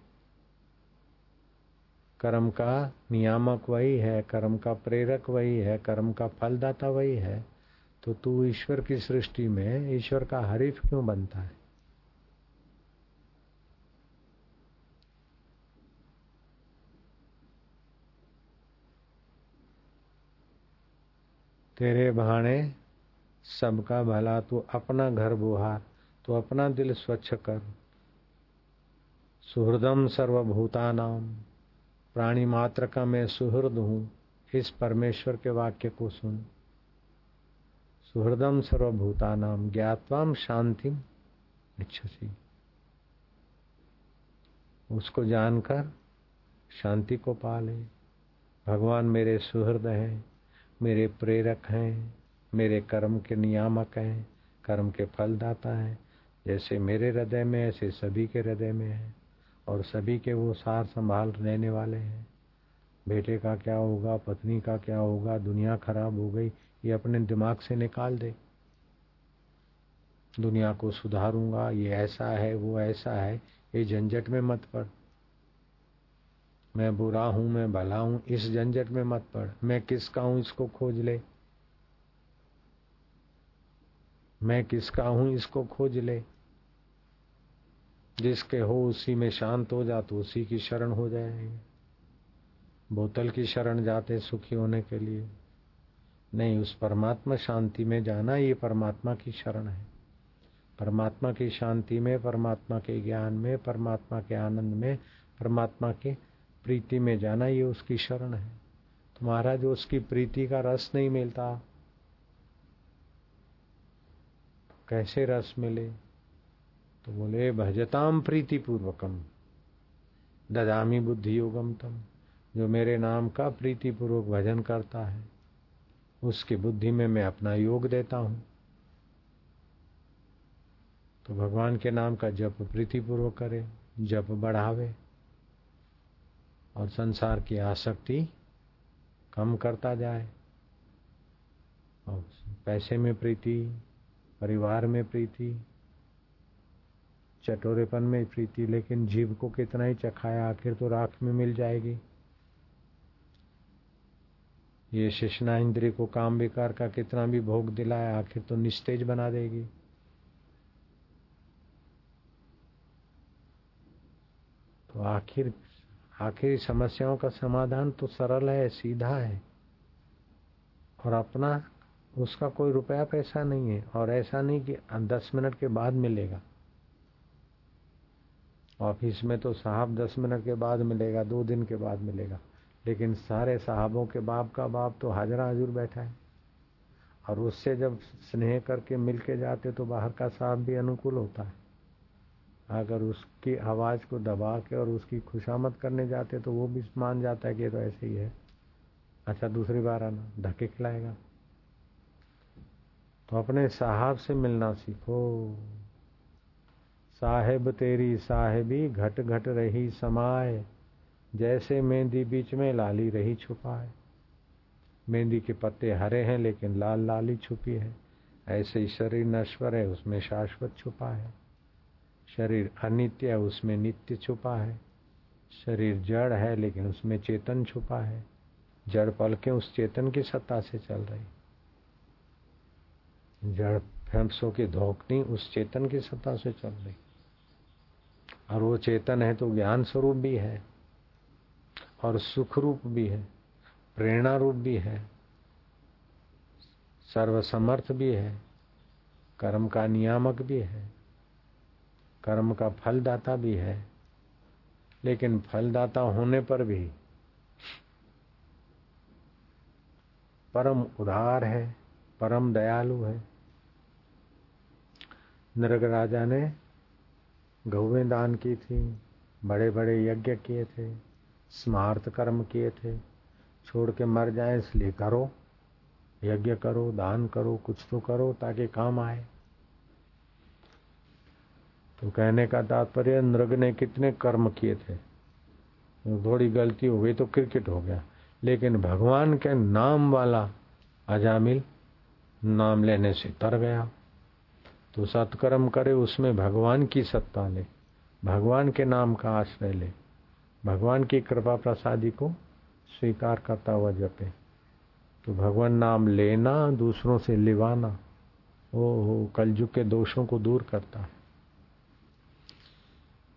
कर्म का नियामक वही है, कर्म का प्रेरक वही है, कर्म का फलदाता वही है। तो तू ईश्वर की सृष्टि में ईश्वर का हरीफ क्यों बनता है? तेरे भाणे सबका भला, तू अपना घर बुहार, तू अपना दिल स्वच्छ कर। सुहृदम सर्वभूता नाम प्राणी मात्र का मैं सुहृद हूँ, इस परमेश्वर के वाक्य को सुन। सुहृदम सर्वभूता नाम ज्ञातवाम शांति इच्छसी। उसको जानकर शांति को पाले। भगवान मेरे सुहृद हैं, मेरे प्रेरक हैं, मेरे कर्म के नियामक हैं, कर्म के फलदाता हैं। जैसे मेरे हृदय में, ऐसे सभी के हृदय में है और सभी के वो सार संभाल रहने वाले हैं। बेटे का क्या होगा, पत्नी का क्या होगा, दुनिया खराब हो गई ये अपने दिमाग से निकाल दे। दुनिया को सुधारूँगा, ये ऐसा है, वो ऐसा है, ये झंझट में मत पड़। मैं बुरा हूँ, मैं भला हूँ, इस झंझट में मत पड़। मैं किसका हूँ, इसको खोज ले। मैं किसका हूँ, इसको खोज ले। जिसके हो, उसी में शांत हो जा तो उसी की शरण हो जाएगी। बोतल की शरण जाते सुखी होने के लिए। नहीं, उस परमात्मा शांति में जाना, ये परमात्मा की शरण है। परमात्मा की शांति में, परमात्मा के ज्ञान में, परमात्मा के आनंद में, परमात्मा के प्रीति में जाना, ये उसकी शरण है। तुम्हारा जो उसकी प्रीति का रस नहीं मिलता, कैसे रस मिले? तो बोले भजताम प्रीति पूर्वकम ददामी बुद्धि योगम तम। जो मेरे नाम का प्रीति पूर्वक भजन करता है उसकी बुद्धि में मैं अपना योग देता हूँ। तो भगवान के नाम का जप प्रीतिपूर्वक करे, जप बढ़ावे और संसार की आसक्ति कम करता जाए। और पैसे में प्रीति, परिवार में प्रीति, चटोरेपन में प्रीति, लेकिन जीव को कितना ही चखाया, आखिर तो राख में मिल जाएगी। ये शिशना इंद्री को काम विकार का कितना भी भोग दिलाया आखिर तो निस्तेज बना देगी। तो आखिर आखिर समस्याओं का समाधान तो सरल है, सीधा है। और अपना, उसका कोई रुपया पैसा नहीं है, और ऐसा नहीं कि दस मिनट के बाद मिलेगा। ऑफ़िस में तो साहब दस मिनट के बाद मिलेगा, दो दिन के बाद मिलेगा। लेकिन सारे साहबों के बाप का बाप तो हाजरा हजूर बैठा है। और उससे जब स्नेह करके मिल के जाते तो बाहर का साहब भी अनुकूल होता है। अगर उसकी आवाज़ को दबा के और उसकी खुशामद करने जाते तो वो भी मान जाता है कि तो ऐसे ही है। अच्छा दूसरी बार आना धक्के खिलाएगा। तो अपने साहब से मिलना सीखो। साहेब तेरी साहेबी घट घट रही समाए। जैसे मेहंदी बीच में लाली रही छुपा है। मेहंदी के पत्ते हरे हैं, लेकिन लाल लाली छुपी है। ऐसे ही शरीर नश्वर है, उसमें शाश्वत छुपा है। शरीर अनित्य है, उसमें नित्य छुपा है। शरीर जड़ है, लेकिन उसमें चेतन छुपा है। जड़ पलकें उस चेतन की सत्ता से चल रही। जड़ फेंसों की धोकनी उस चेतन की सत्ता से चल रही। और वो चेतन है तो ज्ञान स्वरूप भी है। और सुख रूप भी है प्रेरणा रूप भी है, सर्वसमर्थ भी है, कर्म का नियामक भी है, कर्म का फलदाता भी है, लेकिन फलदाता होने पर भी परम उदार है, परम दयालु है। नरग राजा ने गौवें दान की थी बड़े बड़े यज्ञ किए थे। स्मार्थ कर्म किए थे। छोड़ के मर जाए, इसलिए करो। यज्ञ करो, दान करो, कुछ तो करो ताकि काम आए। तो कहने का तात्पर्य, नृग ने कितने कर्म किए थे। थोड़ी गलती हो गई तो क्रिकेट हो गया। लेकिन भगवान के नाम वाला अजामिल नाम लेने से तर गया। तो सत्कर्म करे, उसमें भगवान की सत्ता ले। भगवान के नाम का आश्रय ले। भगवान की कृपा प्रसादी को स्वीकार करता हुआ जपे। तो भगवान नाम लेना, दूसरों से लिवाना ओ हो कलयुग के दोषों को दूर करता। है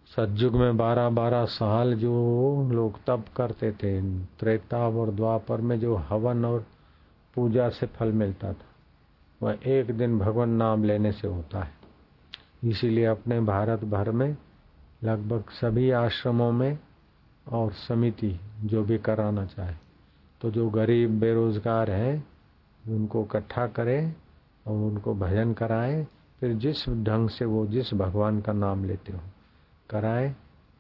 सतयुग में बारह बारह साल जो लोग तप करते थे त्रेता और द्वापर में जो हवन और पूजा से फल मिलता था, वह एक दिन भगवान नाम लेने से होता है। इसीलिए अपने भारत भर में लगभग सभी आश्रमों में और समिति जो भी कराना चाहे। तो जो गरीब, बेरोजगार हैं, उनको इकट्ठा करें और उनको भजन कराएँ। फिर जिस ढंग से वो, जिस भगवान का नाम लेते हो, कराएँ,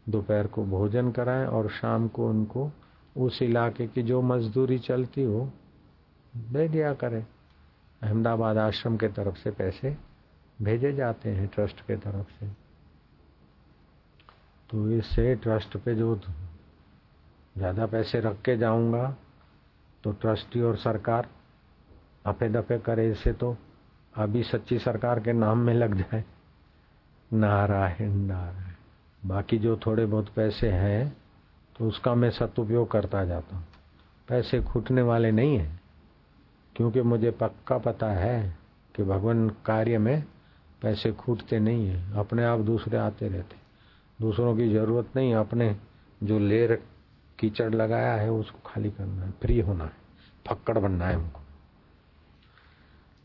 दोपहर को भोजन कराएँ और शाम को उनको उस इलाके की जो मजदूरी चलती हो, दे दिया करें। अहमदाबाद आश्रम के तरफ़ से पैसे भेजे जाते हैं, ट्रस्ट के तरफ़ से। तो इससे ट्रस्ट पे जो ज़्यादा पैसे रख के जाऊँगा तो ट्रस्टी और सरकार अपे दफे करे इसे तो अभी सच्ची सरकार के नाम में लग जाए। नारायण नारायण। बाकी जो थोड़े बहुत पैसे हैं तो उसका मैं सदुपयोग करता जाता हूँ। पैसे खूटने वाले नहीं हैं, क्योंकि मुझे पक्का पता है कि भगवान कार्य में पैसे खूटते नहीं हैं। अपने आप दूसरे आते रहते दूसरों की ज़रूरत नहीं, अपने जो लेर कीचड़ लगाया है, उसको खाली करना है फ्री होना है, फक्कड़ बनना है हमको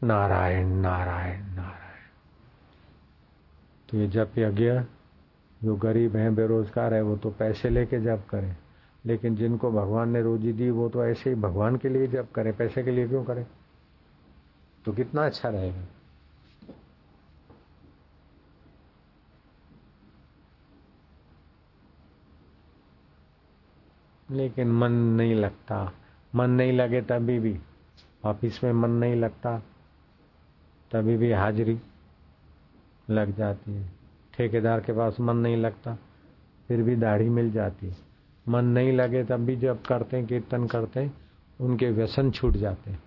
नारायण नारायण नारायण। तो ये जप यज्ञ, जो गरीब हैं, बेरोजगार है, वो तो पैसे लेके जप करें। लेकिन जिनको भगवान ने रोजी दी, वो तो ऐसे ही भगवान के लिए जप करें। पैसे के लिए क्यों करें? तो कितना अच्छा रहेगा। लेकिन मन नहीं लगता। मन नहीं लगे तभी भी। ऑफ़िस में मन नहीं लगता, तभी भी हाजिरी लग जाती है। ठेकेदार के पास मन नहीं लगता, फिर भी दाढ़ी मिल जाती। है मन नहीं लगे तब भी जब करते हैं कीर्तन करते हैं उनके व्यसन छूट जाते। हैं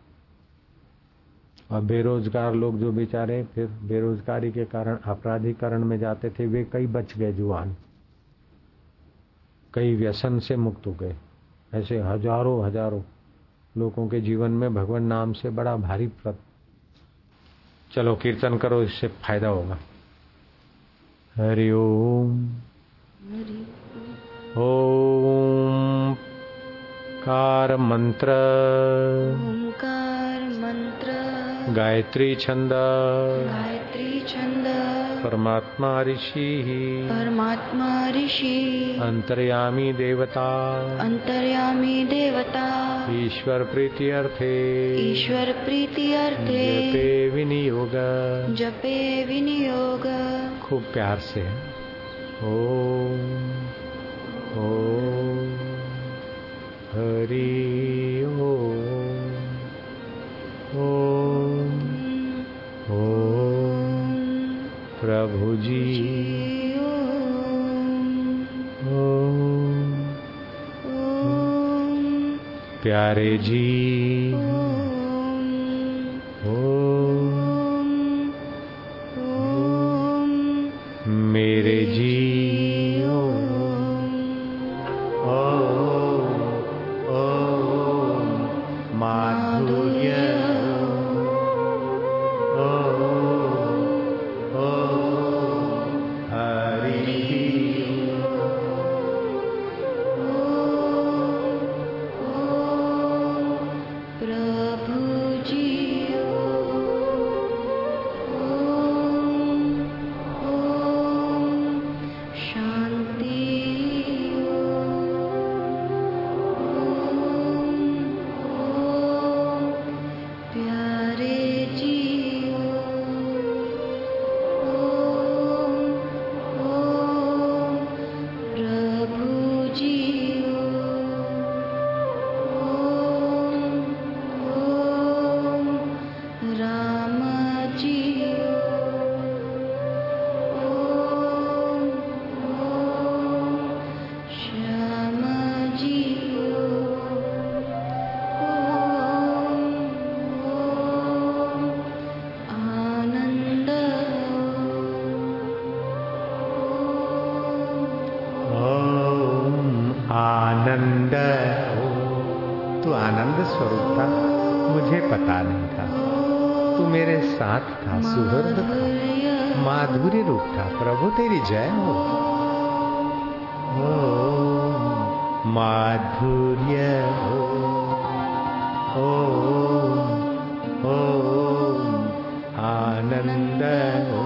और बेरोजगार लोग जो बेचारे, फिर बेरोजगारी के कारण, अपराधीकरण में जाते थे, वे कई बच गए जुआन कई व्यसन से मुक्त हो गए। ऐसे हज़ारों हज़ारों लोगों के जीवन में भगवान नाम से बड़ा भारी प्रत चलो कीर्तन करो इससे फ़ायदा होगा। हरि ओम। ओम कार मंत्र। ओंकार मंत्र। गायत्री छंद। गायत्री छंद। परमात्मा ऋषि। परमात्मा ऋषि। अंतर्यामी देवता। अंतर्यामी देवता। ईश्वर प्रीति अर्थे। ईश्वर प्रीति अर्थे। जपे विनियोग। जपे विनियोग। खूब प्यार से। ओम ओम हरि ओम ओम। प्रभु जी ओम। प्यारे जी। आनंद स्वरूप था। मुझे पता नहीं था। तू मेरे साथ था, सुहृद था। माधुर्य रूप था। प्रभु, तेरी जय हो। माधुर्य हो। ओ ओ आनंद हो।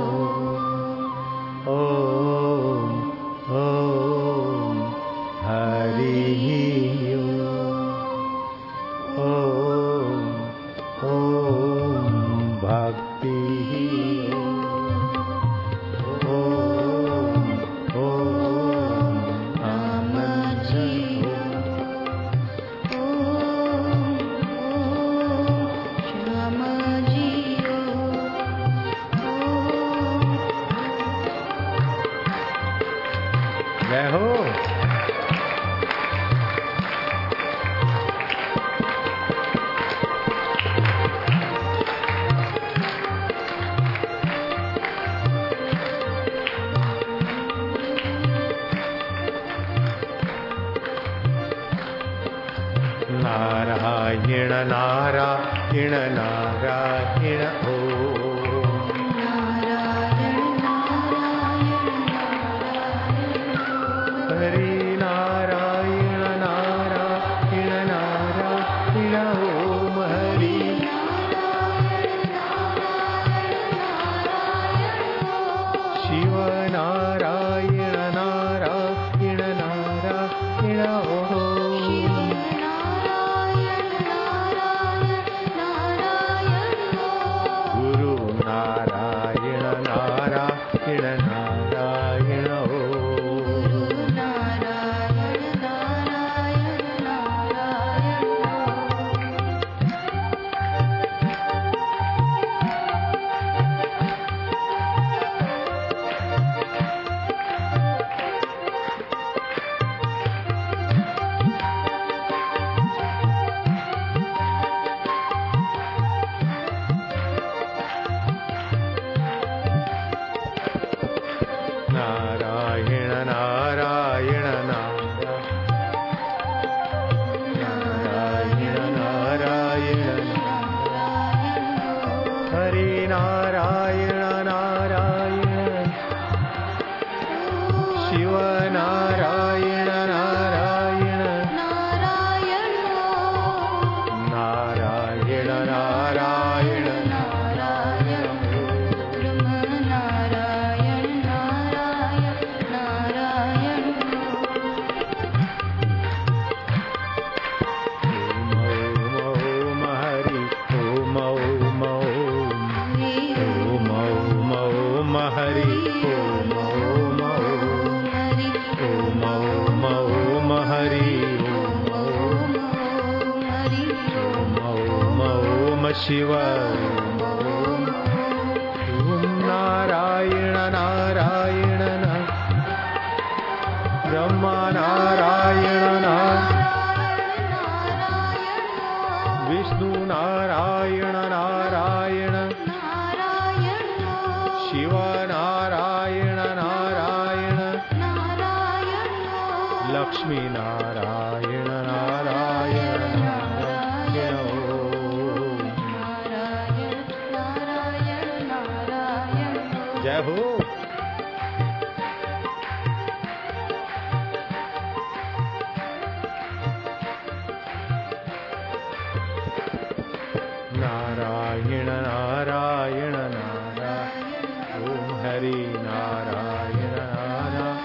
नारायण नारायण नारायण ओम हरि नारायण नारायण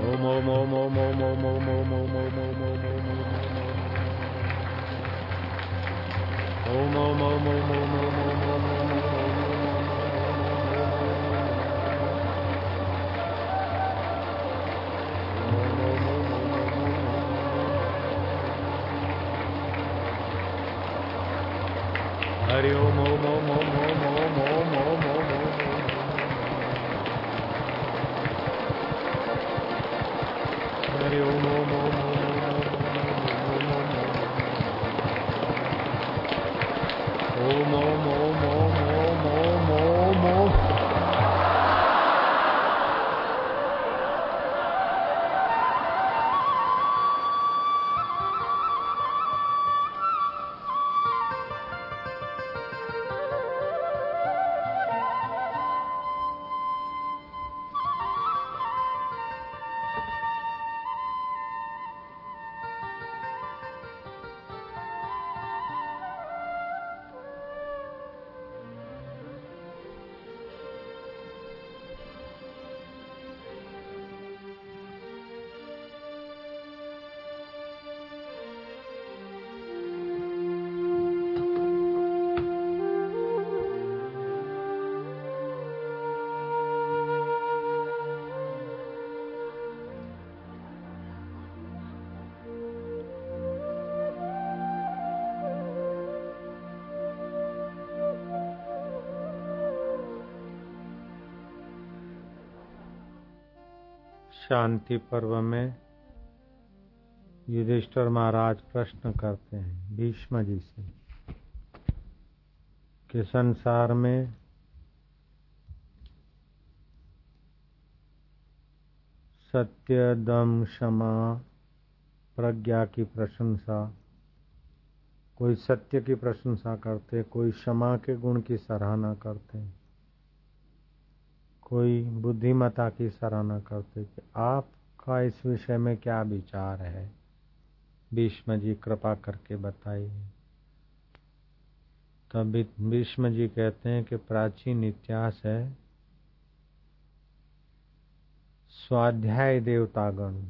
ओम ओम ओम ओम ओम ओम ओम ओम ओम ओम ओम ओम ओम ओम ओम ओम ओम ओम ओम ओम ओम हरि ओम ओम ओम ओम ओम ओम ओम ओम ओम ओम हरि ओम ओम ओम ओम ओम ओम ओम ओम शांति पर्व में युधिष्ठिर महाराज प्रश्न करते हैं, भीष्म जी से, कि संसार में सत्य दम क्षमा प्रज्ञा की प्रशंसा, कोई सत्य की प्रशंसा करते, कोई क्षमा के गुण की सराहना करते कोई बुद्धिमता की सराहना करते कि आपका इस विषय में क्या विचार है? भीष्म जी कृपा करके बताइए। तब भीष्म जी कहते हैं कि प्राचीन इतिहास है। स्वाध्याय देवतागण,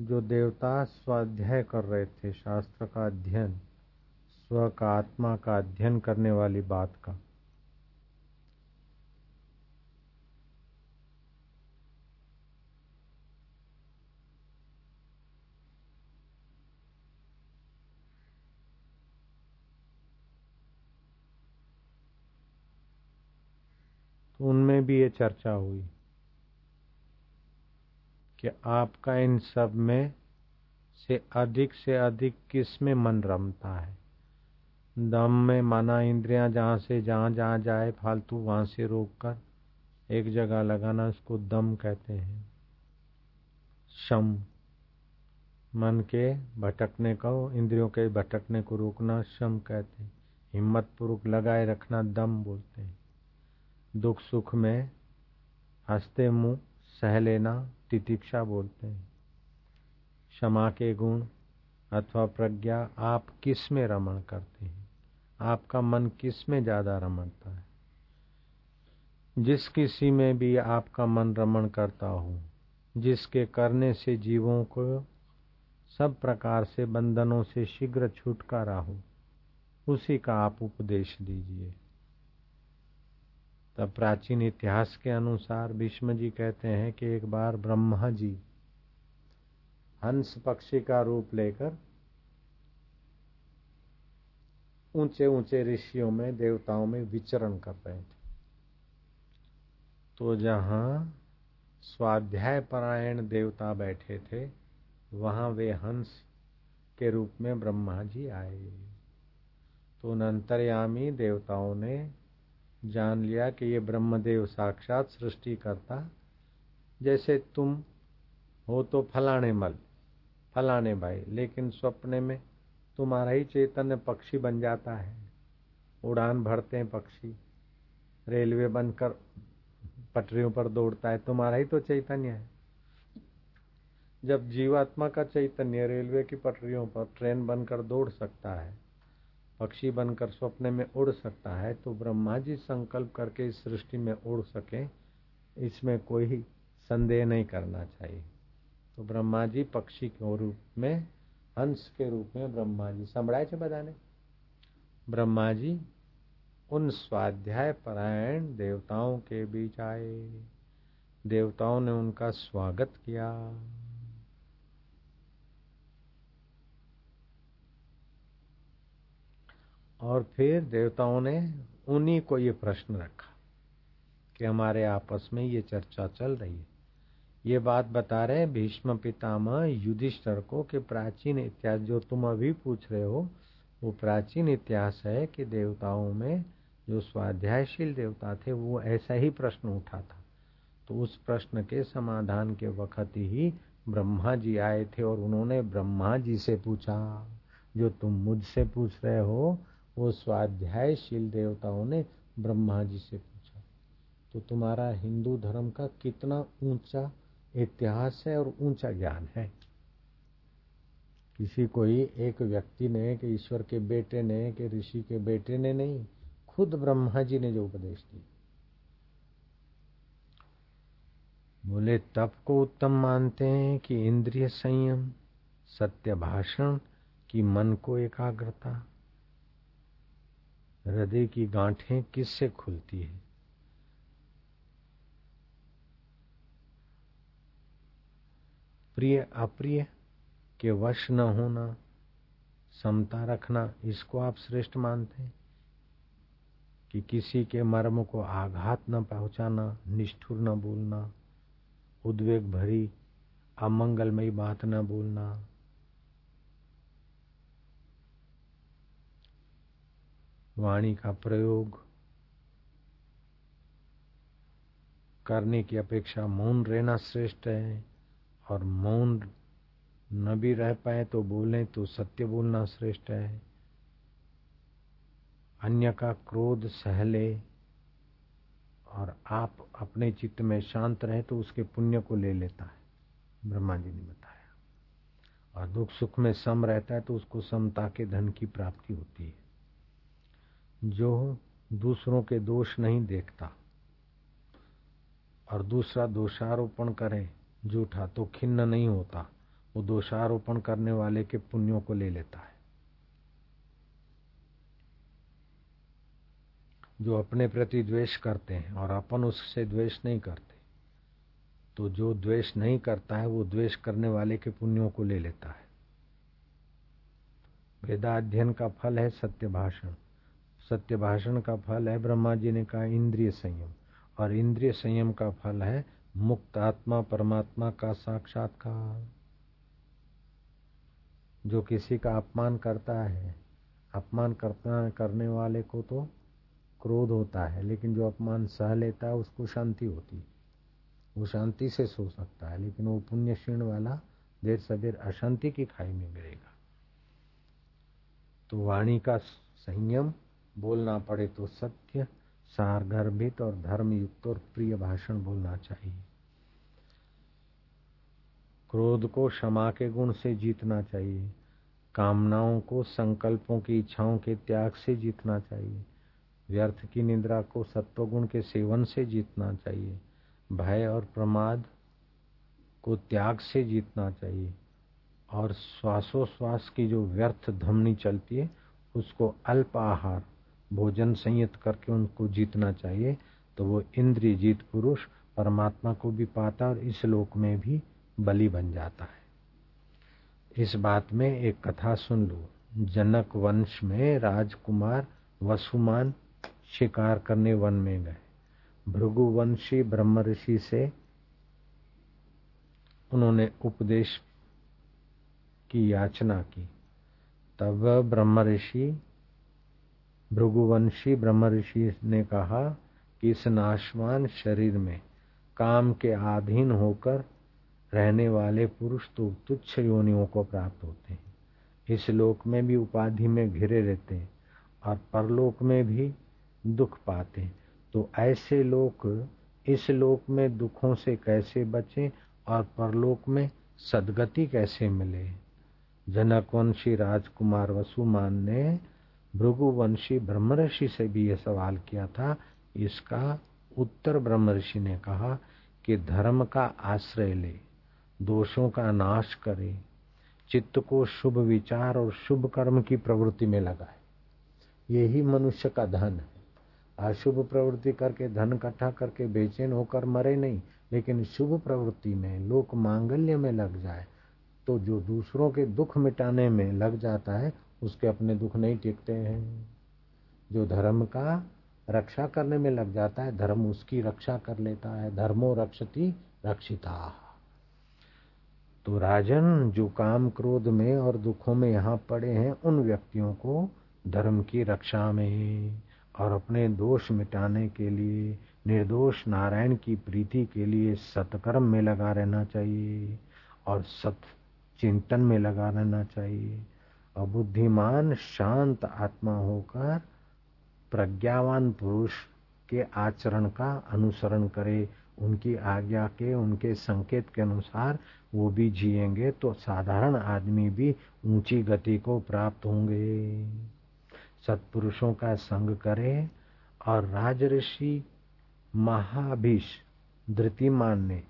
जो देवता स्वाध्याय कर रहे थे, शास्त्र का अध्ययन स्व का आत्मा का अध्ययन करने वाली बात का तो उनमें भी ये चर्चा हुई कि आपका इन सब में से अधिक से अधिक किसमें मन रमता है? दम में माना इंद्रियाँ जहाँ से जहाँ जहाँ जाए, फालतू वहाँ से रोक कर एक जगह लगाना उसको दम कहते हैं। शम, मन के भटकने को, इंद्रियों के भटकने को रोकना शम कहते हैं। हिम्मत पूर्वक लगाए रखना दम बोलते हैं। दुख सुख में हँसते मुँह, सह लेना, तितिक्षा बोलते हैं। क्षमा के गुण अथवा प्रज्ञा आप किसमें रमण करते हैं? आपका मन किसमें ज़्यादा रमणता है? जिस किसी में भी आपका मन रमण करता हो, जिसके करने से जीवों को सब प्रकार से बंधनों से शीघ्र छुटकारा हो, उसी का आप उपदेश दीजिए। तब प्राचीन इतिहास के अनुसार भीष्म जी कहते हैं कि एक बार ब्रह्मा जी हंस पक्षी का रूप लेकर ऊँचे ऊँचे ऋषियों में, देवताओं में विचरण कर रहे थे। तो जहाँ स्वाध्याय परायण देवता बैठे थे, वहाँ वे हंस के रूप में ब्रह्मा जी आए। तो नंतरयामी देवताओं ने जान लिया कि ये ब्रह्मदेव साक्षात सृष्टि करता जैसे तुम हो तो फलाने मल, फलाने भाई, लेकिन सपने में तुम्हारा ही चैतन्य पक्षी बन जाता है। उड़ान भरते हैं पक्षी, रेलवे बनकर पटरियों पर दौड़ता है, तुम्हारा ही तो चैतन्य है। जब जीवात्मा का चैतन्य रेलवे की पटरियों पर ट्रेन बनकर दौड़ सकता है पक्षी बनकर स्वप्न में उड़ सकता है तो ब्रह्मा जी संकल्प करके इस सृष्टि में उड़ सके। इसमें कोई संदेह नहीं करना चाहिए। तो ब्रह्मा जी पक्षी के रूप में, हंस के रूप में ब्रह्मा जी संभाए थे बताने ब्रह्मा जी उन स्वाध्याय परायण देवताओं के बीच आए। देवताओं ने उनका स्वागत किया। और फिर देवताओं ने उन्हीं को ये प्रश्न रखा कि हमारे आपस में ये चर्चा चल रही है। ये बात बता रहे भीष्म पितामह युधिष्ठर को कि प्राचीन इतिहास, जो तुम अभी पूछ रहे हो, वो प्राचीन इतिहास है कि देवताओं में जो स्वाध्यायशील देवता थे, वो ऐसा ही प्रश्न उठा था। तो उस प्रश्न के समाधान के वक्त ही ब्रह्मा जी आए थे और उन्होंने ब्रह्मा जी से पूछा, जो तुम मुझसे पूछ रहे हो वो स्वाध्यायशील देवताओं ने ब्रह्मा जी से पूछा तो तुम्हारा हिंदू धर्म का कितना ऊँचा इतिहास है और ऊँचा ज्ञान है? किसी कोई एक व्यक्ति ने कि ईश्वर के बेटे ने कि ऋषि के बेटे ने नहीं, खुद ब्रह्मा जी ने जो उपदेश दिया। बोले तप को उत्तम मानते हैं कि इंद्रिय संयम, सत्य भाषण, की मन को एकाग्रता हृदय की गांठें किससे खुलती है? प्रिय, अप्रिय, के वश न होना, समता रखना, इसको आप श्रेष्ठ मानते हैं? कि किसी के मर्म को आघात न पहुंचाना, निष्ठुर न बोलना, उद्वेग भरी, अमंगलमयी बात न बोलना वाणी का प्रयोग करने की अपेक्षा मौन रहना श्रेष्ठ है और मौन न भी रह पाए तो बोलें तो सत्य बोलना श्रेष्ठ है। अन्य का क्रोध सहले और आप अपने चित्त में शांत रहे तो उसके पुण्य को ले लेता है। ब्रह्मा जी ने बताया। और दुख सुख में सम रहता है तो उसको समता के धन की प्राप्ति होती है। जो दूसरों के दोष नहीं देखता और दूसरा दोषारोपण करे, झूठा तो खिन्न नहीं होता। वो दोषारोपण करने वाले के पुण्यों को ले लेता है। जो अपने प्रति द्वेष करते हैं और अपन उससे द्वेष नहीं करते तो जो द्वेष नहीं करता है, वो द्वेष करने वाले के पुण्यों को ले लेता है। वेदाध्ययन का फल है सत्य भाषण। सत्य भाषण का फल है, ब्रह्मा जी ने कहा इंद्रिय संयम। और इंद्रिय संयम का फल है मुक्त आत्मा, परमात्मा का साक्षात्कार। जो किसी का अपमान करता है, अपमान करता करने वाले को तो क्रोध होता है, लेकिन जो अपमान सह लेता है, उसको शांति होती है। वो शांति से सो सकता है, लेकिन वो पुण्य क्षीण वाला देर सवेर अशांति की खाई में गिरेगा। तो वाणी का संयम बोलना पड़े तो सत्य, सारगर्भित और धर्मयुक्त और प्रिय भाषण बोलना चाहिए। क्रोध को क्षमा के गुण से जीतना चाहिए। कामनाओं को, संकल्पों की इच्छाओं के त्याग से जीतना चाहिए। व्यर्थ की निद्रा को सत्वगुण के सेवन से जीतना चाहिए। भय और प्रमाद को त्याग से जीतना चाहिए। और श्वासोश्वास की जो व्यर्थ धमनी चलती है, उसको अल्प आहार भोजन संयत करके उनको जीतना चाहिए तो वो इंद्रिय जीत पुरुष परमात्मा को भी पाता और इस लोक में भी बलि बन जाता है। इस बात में एक कथा सुन लो। जनक वंश में राजकुमार वसुमान शिकार करने वन में गए। भृगुवंशी ब्रह्म ऋषि से उन्होंने उपदेश की याचना की। तब ब्रह्म ऋषि भृगुवंशी ऋषि ने कहा कि इस नाशवान शरीर में काम के अधीन होकर रहने वाले पुरुष तो तुच्छ योनियों को प्राप्त होते हैं। इस लोक में भी उपाधि में घिरे रहते हैं और परलोक में भी दुख पाते हैं। तो ऐसे लोग इस लोक में दुखों से कैसे बचें और परलोक में सदगति कैसे मिले? जनकवंशी राजकुमार वसुमान ने भृगुवंशी ऋषि से भी यह सवाल किया था। इसका उत्तर ब्रह्म ऋषि ने कहा कि धर्म का आश्रय ले, दोषों का नाश करे, चित्त को शुभ विचार और शुभ कर्म की प्रवृत्ति में लगाए। यही मनुष्य का धन है। अशुभ प्रवृत्ति करके धन इकट्ठा करके बेचैन होकर मरे नहीं, लेकिन शुभ प्रवृत्ति में, लोक मांगल्य में लग जाए तो जो दूसरों के दुख मिटाने में लग जाता है उसके अपने दुख नहीं टिकते हैं। जो धर्म का रक्षा करने में लग जाता है, धर्म उसकी रक्षा कर लेता है, धर्मो रक्षति रक्षिता। तो राजन जो काम क्रोध में और दुखों में यहाँ पड़े हैं, उन व्यक्तियों को धर्म की रक्षा में और अपने दोष मिटाने के लिए, निर्दोष नारायण की प्रीति के लिए सत्कर्म में लगा रहना चाहिए और सत चिंतन में लगा रहना चाहिए। और बुद्धिमान शांत आत्मा होकर प्रज्ञावान पुरुष के आचरण का अनुसरण करे, उनकी आज्ञा के, उनके संकेत के अनुसार वो भी जिएँगे तो साधारण आदमी भी ऊँची गति को प्राप्त होंगे। सत्पुरुषों का संग करे और राजऋषि महाभीष धृतिमान ने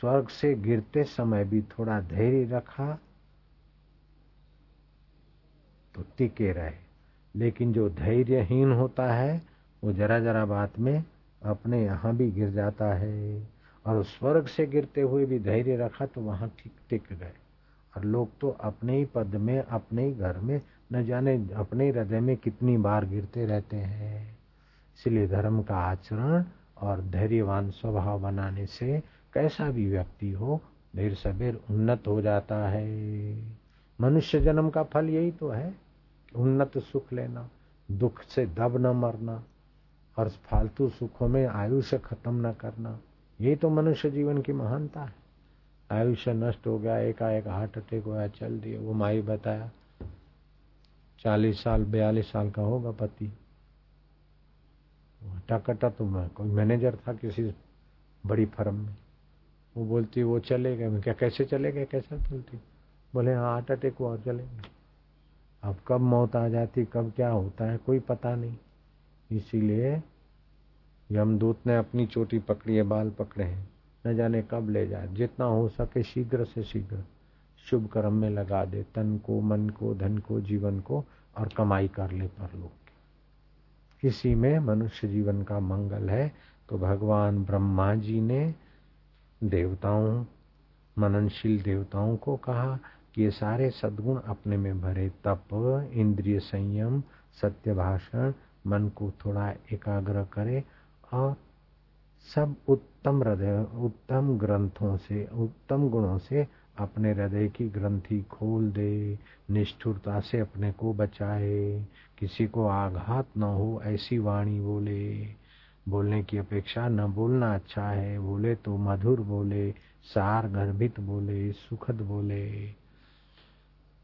स्वर्ग से गिरते समय भी थोड़ा धैर्य रखा तो टिके रहे। लेकिन जो धैर्यहीन होता है, वो जरा जरा बात में अपने यहाँ भी गिर जाता है। और स्वर्ग से गिरते हुए भी धैर्य रखा तो वहाँ ठीक टिक गए। और लोग तो अपने ही पद में, अपने ही घर में, न जाने अपने हृदय में कितनी बार गिरते रहते हैं। इसलिए धर्म का आचरण और धैर्यवान स्वभाव बनाने से कैसा भी व्यक्ति हो, देर सबेर उन्नत हो जाता है। मनुष्य जन्म का फल यही तो है। उन्नत सुख लेना, दुख से दब न मरना, और फालतू सुखों में आयुष्य खत्म न करना यही तो मनुष्य जीवन की महानता है। आयुष्य नष्ट हो गया, एकाएक हार्ट अटैक होया चल दिए, वो माई बताया, चालीस साल, बयालीस साल का होगा पति। हटा कटा तो मैं, कोई मैनेजर था किसी बड़ी फर्म में। वो बोलती, वो चले गए। क्या, कैसे चले गए? कैसे बोलती? बोले हाँ हार्ट अटैक हुआ चले गए। अब कब मौत आ जाती, कब क्या होता है, कोई पता नहीं। इसीलिए यमदूत ने अपनी चोटी पकड़ी है बाल पकड़े हैं। न जाने कब ले जाए, जितना हो सके शीघ्र से शीघ्र। शुभ कर्म में लगा दे, तन को, मन को, धन को, जीवन को, और कमाई कर ले पर लोग। किसी में मनुष्य जीवन का मंगल है। तो भगवान ब्रह्मा जी ने देवताओं, मननशील देवताओं को कहा कि ये सारे सद्गुण अपने में भरे, तप, इंद्रिय संयम, सत्य भाषण, मन को थोड़ा एकाग्र करे और सब उत्तम हृदय, उत्तम ग्रंथों से, उत्तम गुणों से अपने हृदय की ग्रंथि खोल दे, निष्ठुरता से अपने को बचाए। किसी को आघात न हो, ऐसी वाणी बोले। बोलने की अपेक्षा न बोलना अच्छा है, बोले तो मधुर बोले, सार गर्भित बोले, सुखद बोले।